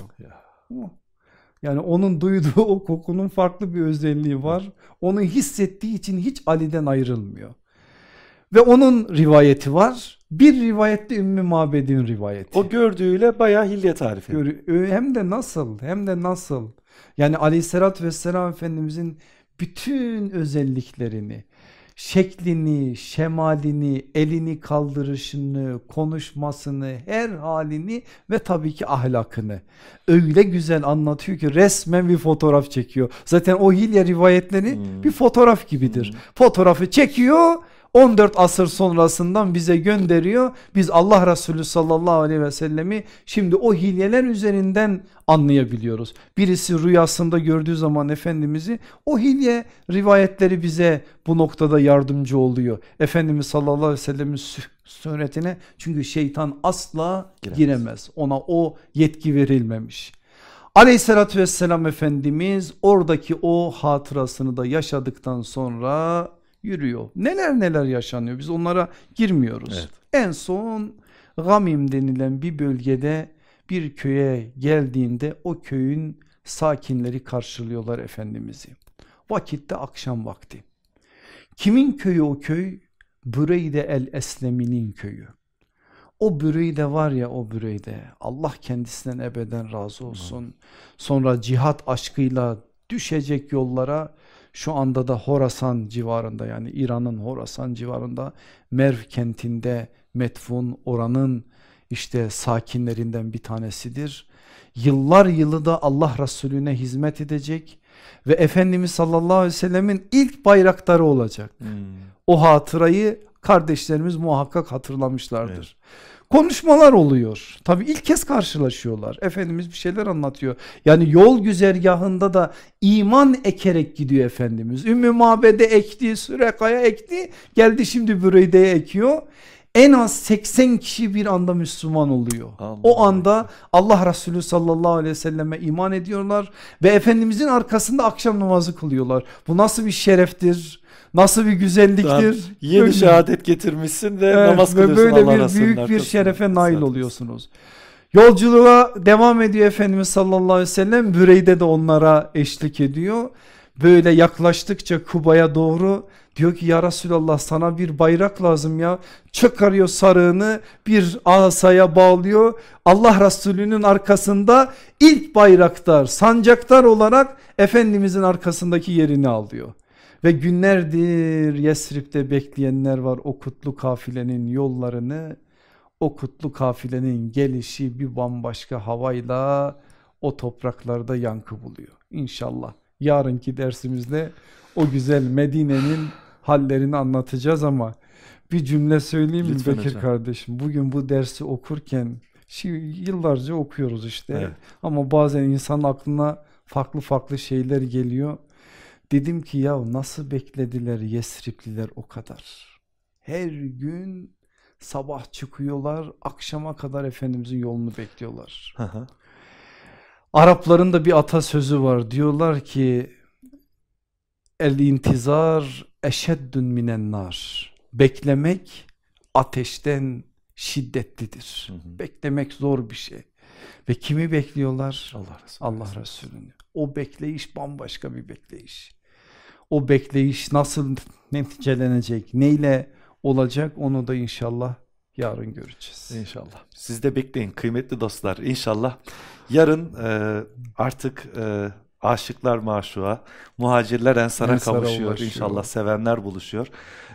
Yani onun duyduğu o kokunun farklı bir özelliği var. Onu hissettiği için hiç Ali'den ayrılmıyor. Ve onun rivayeti var. Bir rivayette Ümmü Mabed'in rivayeti. O gördüğüyle bayağı hilye tarifi. Gör- hem de nasıl hem de nasıl. Yani aleyhissalatü vesselam Efendimizin bütün özelliklerini, şeklini, şemalini, elini kaldırışını, konuşmasını, her halini ve tabii ki ahlakını öyle güzel anlatıyor ki resmen bir fotoğraf çekiyor. Zaten o hilye rivayetleri Hmm. bir fotoğraf gibidir. Fotoğrafı çekiyor 14 asır sonrasından bize gönderiyor. Biz Allah Resulü sallallahu aleyhi ve sellemi şimdi o hilyeler üzerinden anlayabiliyoruz. Birisi rüyasında gördüğü zaman Efendimiz'i o hilye rivayetleri bize bu noktada yardımcı oluyor. Efendimiz sallallahu aleyhi ve sellemin sünnetine çünkü şeytan asla Giremez. giremez. Ona o yetki verilmemiş. Aleyhissalatü vesselam Efendimiz oradaki o hatırasını da yaşadıktan sonra yürüyor. Neler neler yaşanıyor biz onlara girmiyoruz. Evet. En son Gamim denilen bir bölgede bir köye geldiğinde o köyün sakinleri karşılıyorlar Efendimiz'i. Vakitte akşam vakti. Kimin köyü o köy? Büreyde el Eslemi'nin köyü. O Büreyde var ya o Büreyde Allah kendisinden ebeden razı olsun. Sonra cihat aşkıyla düşecek yollara şu anda da Horasan civarında yani İran'ın Horasan civarında Merv kentinde metfun oranın işte sakinlerinden bir tanesidir. Yıllar yılı da Allah Resulüne hizmet edecek ve Efendimiz sallallahu aleyhi ve sellemin ilk bayraktarı olacak. Hmm. O hatırayı kardeşlerimiz muhakkak hatırlamışlardır. Evet. Konuşmalar oluyor. Tabii ilk kez karşılaşıyorlar. Efendimiz bir şeyler anlatıyor. Yani yol güzergahında da iman ekerek gidiyor Efendimiz. Ümmü Mabede ekti, Süreka'ya ekti. Geldi şimdi Büreyde'ye ekiyor. En az 80 kişi bir anda Müslüman oluyor. Allah o anda Allah Resulü sallallahu aleyhi ve selleme iman ediyorlar ve Efendimizin arkasında akşam namazı kılıyorlar. Bu nasıl bir şereftir? Nasıl bir güzelliktir? Yeni Böyle- şehadet getirmişsin ve Evet, namaz ve kılıyorsun böyle Allah bir büyük bir şerefe nail oluyorsunuz. Yolculuğa devam ediyor Efendimiz sallallahu aleyhi ve sellem. Büreyde de onlara eşlik ediyor. Böyle yaklaştıkça Kuba'ya doğru diyor ki ya Resulallah sana bir bayrak lazım ya. Çıkarıyor sarığını bir asaya bağlıyor. Allah Resulü'nün arkasında ilk bayraktar, sancaktar olarak Efendimizin arkasındaki yerini alıyor. Ve günlerdir Yesrib'de bekleyenler var o kutlu kafilenin yollarını. O kutlu kafilenin gelişi bir bambaşka havayla o topraklarda yankı buluyor. İnşallah yarınki dersimizde o güzel Medine'nin hallerini anlatacağız ama bir cümle söyleyeyim mi Lütfen Bekir hocam. kardeşim? Bugün bu dersi okurken şimdi yıllarca okuyoruz işte Evet. ama bazen insanın aklına farklı farklı şeyler geliyor. Dedim ki ya nasıl beklediler Yesripliler o kadar. Her gün sabah çıkıyorlar akşama kadar Efendimizin yolunu bekliyorlar. Arapların da bir atasözü var diyorlar ki el intizar eşeddün minen nar. Beklemek ateşten şiddetlidir. Hı hı. Beklemek zor bir şey. Ve kimi bekliyorlar? Allah Resulü. Allah Resulü'nü. O bekleyiş bambaşka bir bekleyiş. O bekleyiş nasıl neticelenecek, neyle olacak onu da inşallah yarın göreceğiz. İnşallah. Siz de bekleyin kıymetli dostlar. İnşallah yarın e, artık e, aşıklar maşuğa, muhacirler ensara, Ensara kavuşuyor. ulaşıyor. İnşallah sevenler buluşuyor.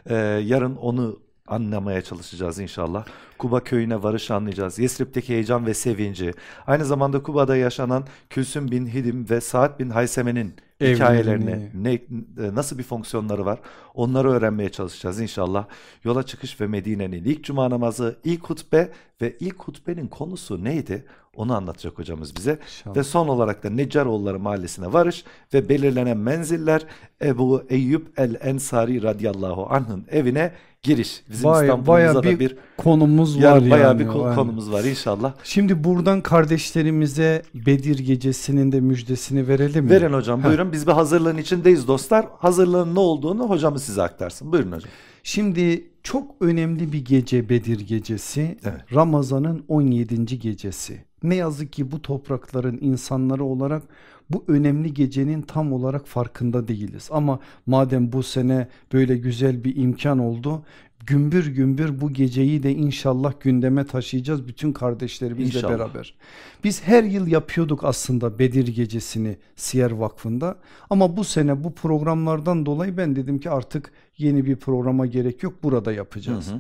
E, yarın onu anlamaya çalışacağız inşallah. Kuba köyüne varış anlayacağız. Yesrib'deki heyecan ve sevinci. Aynı zamanda Kuba'da yaşanan Külsüm bin Hidim ve Saad bin Hayseme'nin hikayelerini, ne, e, nasıl bir fonksiyonları var onları öğrenmeye çalışacağız inşallah. Yola çıkış ve Medine'nin ilk cuma namazı, ilk hutbe ve ilk hutbenin konusu neydi? Onu anlatacak hocamız bize. İnşallah. Ve son olarak da Neccaroğulları mahallesine varış ve belirlenen menziller Ebu Eyyub el-Ensari radıyallahu anh'ın evine giriş. Bizim Baya- İstanbul'umuzda baya da bir Konumuz var bayağı yani. bir Yani. konumuz var inşallah. Şimdi buradan kardeşlerimize Bedir gecesinin de müjdesini verelim mi? Verin hocam buyurun biz bir hazırlığın içindeyiz dostlar. Hazırlığın ne olduğunu hocamız size aktarsın. Buyurun hocam. Şimdi Çok önemli bir gece Bedir gecesi. Evet. Ramazan'ın 17. gecesi. Ne yazık ki bu toprakların insanları olarak bu önemli gecenin tam olarak farkında değiliz. Ama madem bu sene böyle güzel bir imkan oldu gümbür gümbür bu geceyi de inşallah gündeme taşıyacağız bütün kardeşlerimizle İnşallah. beraber. Biz her yıl yapıyorduk aslında Bedir gecesini Siyer Vakfı'nda ama bu sene bu programlardan dolayı ben dedim ki artık yeni bir programa gerek yok burada yapacağız. Hı hı.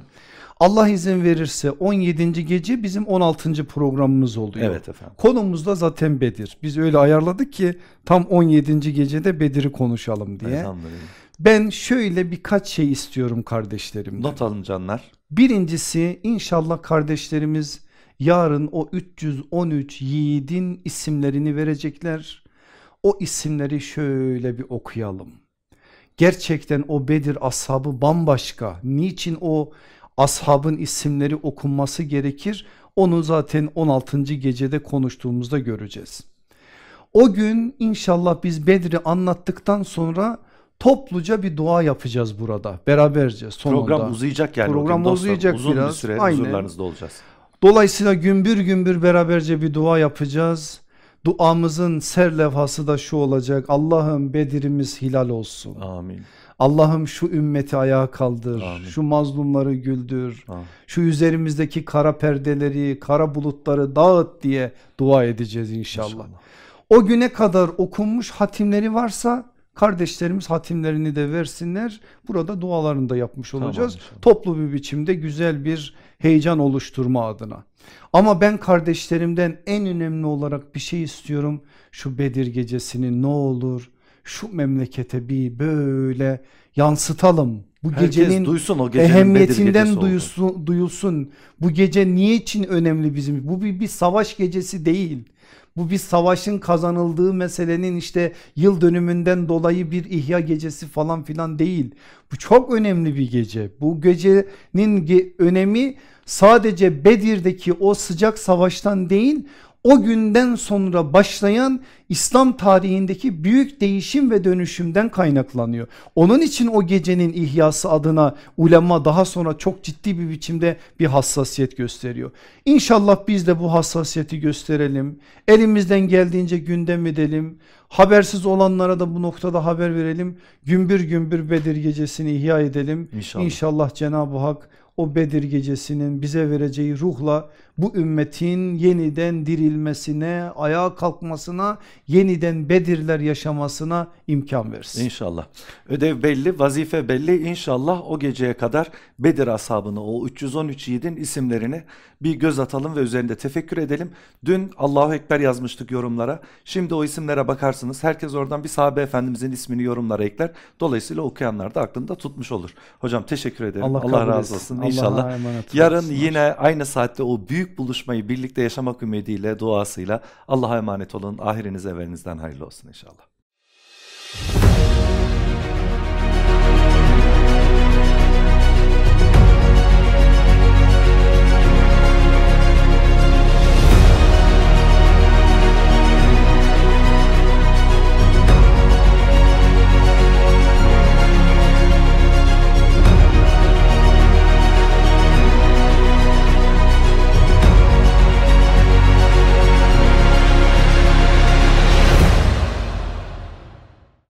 Allah izin verirse 17. gece bizim 16. programımız oluyor. Evet efendim. Konumuz da zaten Bedir. Biz öyle ayarladık ki tam 17. gecede Bedir'i konuşalım diye. Elhamdülillah. Ben şöyle birkaç şey istiyorum kardeşlerimden. Not alın canlar. Birincisi inşallah kardeşlerimiz yarın o 313 yiğidin isimlerini verecekler. O isimleri şöyle bir okuyalım. Gerçekten o Bedir ashabı bambaşka. Niçin o ashabın isimleri okunması gerekir? Onu zaten 16. gecede konuştuğumuzda göreceğiz. O gün inşallah biz Bedir'i anlattıktan sonra topluca bir dua yapacağız burada beraberce sonunda. Program uzayacak yani. Program dostlar. uzayacak Uzun biraz. bir süre Aynen. huzurlarınızda olacağız. Dolayısıyla gümbür gümbür beraberce bir dua yapacağız. Duamızın serlevhası da şu olacak. Allah'ım Bedir'imiz hilal olsun. Amin. Allah'ım şu ümmeti ayağa kaldır. Amin. Şu mazlumları güldür. Amin. Şu üzerimizdeki kara perdeleri, kara bulutları dağıt diye dua edeceğiz inşallah. İnşallah. O güne kadar okunmuş hatimleri varsa kardeşlerimiz hatimlerini de versinler. Burada dualarını da yapmış Tamam olacağız. inşallah. Toplu bir biçimde güzel bir heyecan oluşturma adına. Ama ben kardeşlerimden en önemli olarak bir şey istiyorum. Şu Bedir gecesini ne olur şu memlekete bir böyle yansıtalım. Bu Herkes gecenin duysun o gecenin ehemmiyetinden duyulsun, duyulsun. Bu gece niye için önemli bizim? Bu bir, bir savaş gecesi değil. Bu bir savaşın kazanıldığı meselenin işte yıl dönümünden dolayı bir ihya gecesi falan filan değil. Bu çok önemli bir gece. Bu gecenin ge- önemi sadece Bedir'deki o sıcak savaştan değil o günden sonra başlayan İslam tarihindeki büyük değişim ve dönüşümden kaynaklanıyor. Onun için o gecenin ihyası adına ulema daha sonra çok ciddi bir biçimde bir hassasiyet gösteriyor. İnşallah biz de bu hassasiyeti gösterelim. Elimizden geldiğince gündem edelim. Habersiz olanlara da bu noktada haber verelim. Gümbür gümbür Bedir gecesini ihya edelim. İnşallah. İnşallah Cenab-ı Hak o Bedir gecesinin bize vereceği ruhla bu ümmetin yeniden dirilmesine, ayağa kalkmasına, yeniden Bedirler yaşamasına imkan versin. İnşallah. Ödev belli, vazife belli. İnşallah o geceye kadar Bedir ashabını, o 313 yiğidin isimlerini bir göz atalım ve üzerinde tefekkür edelim. Dün Allahu Ekber yazmıştık yorumlara. Şimdi o isimlere bakarsınız. Herkes oradan bir sahabe efendimizin ismini yorumlara ekler. Dolayısıyla okuyanlar da aklında tutmuş olur. Hocam teşekkür ederim. Allah, kabul razı olsun Allah'a inşallah. Yarın yine aynı saatte o büyük büyük buluşmayı birlikte yaşamak ümidiyle, duasıyla Allah'a emanet olun. Ahiriniz evinizden hayırlı olsun inşallah.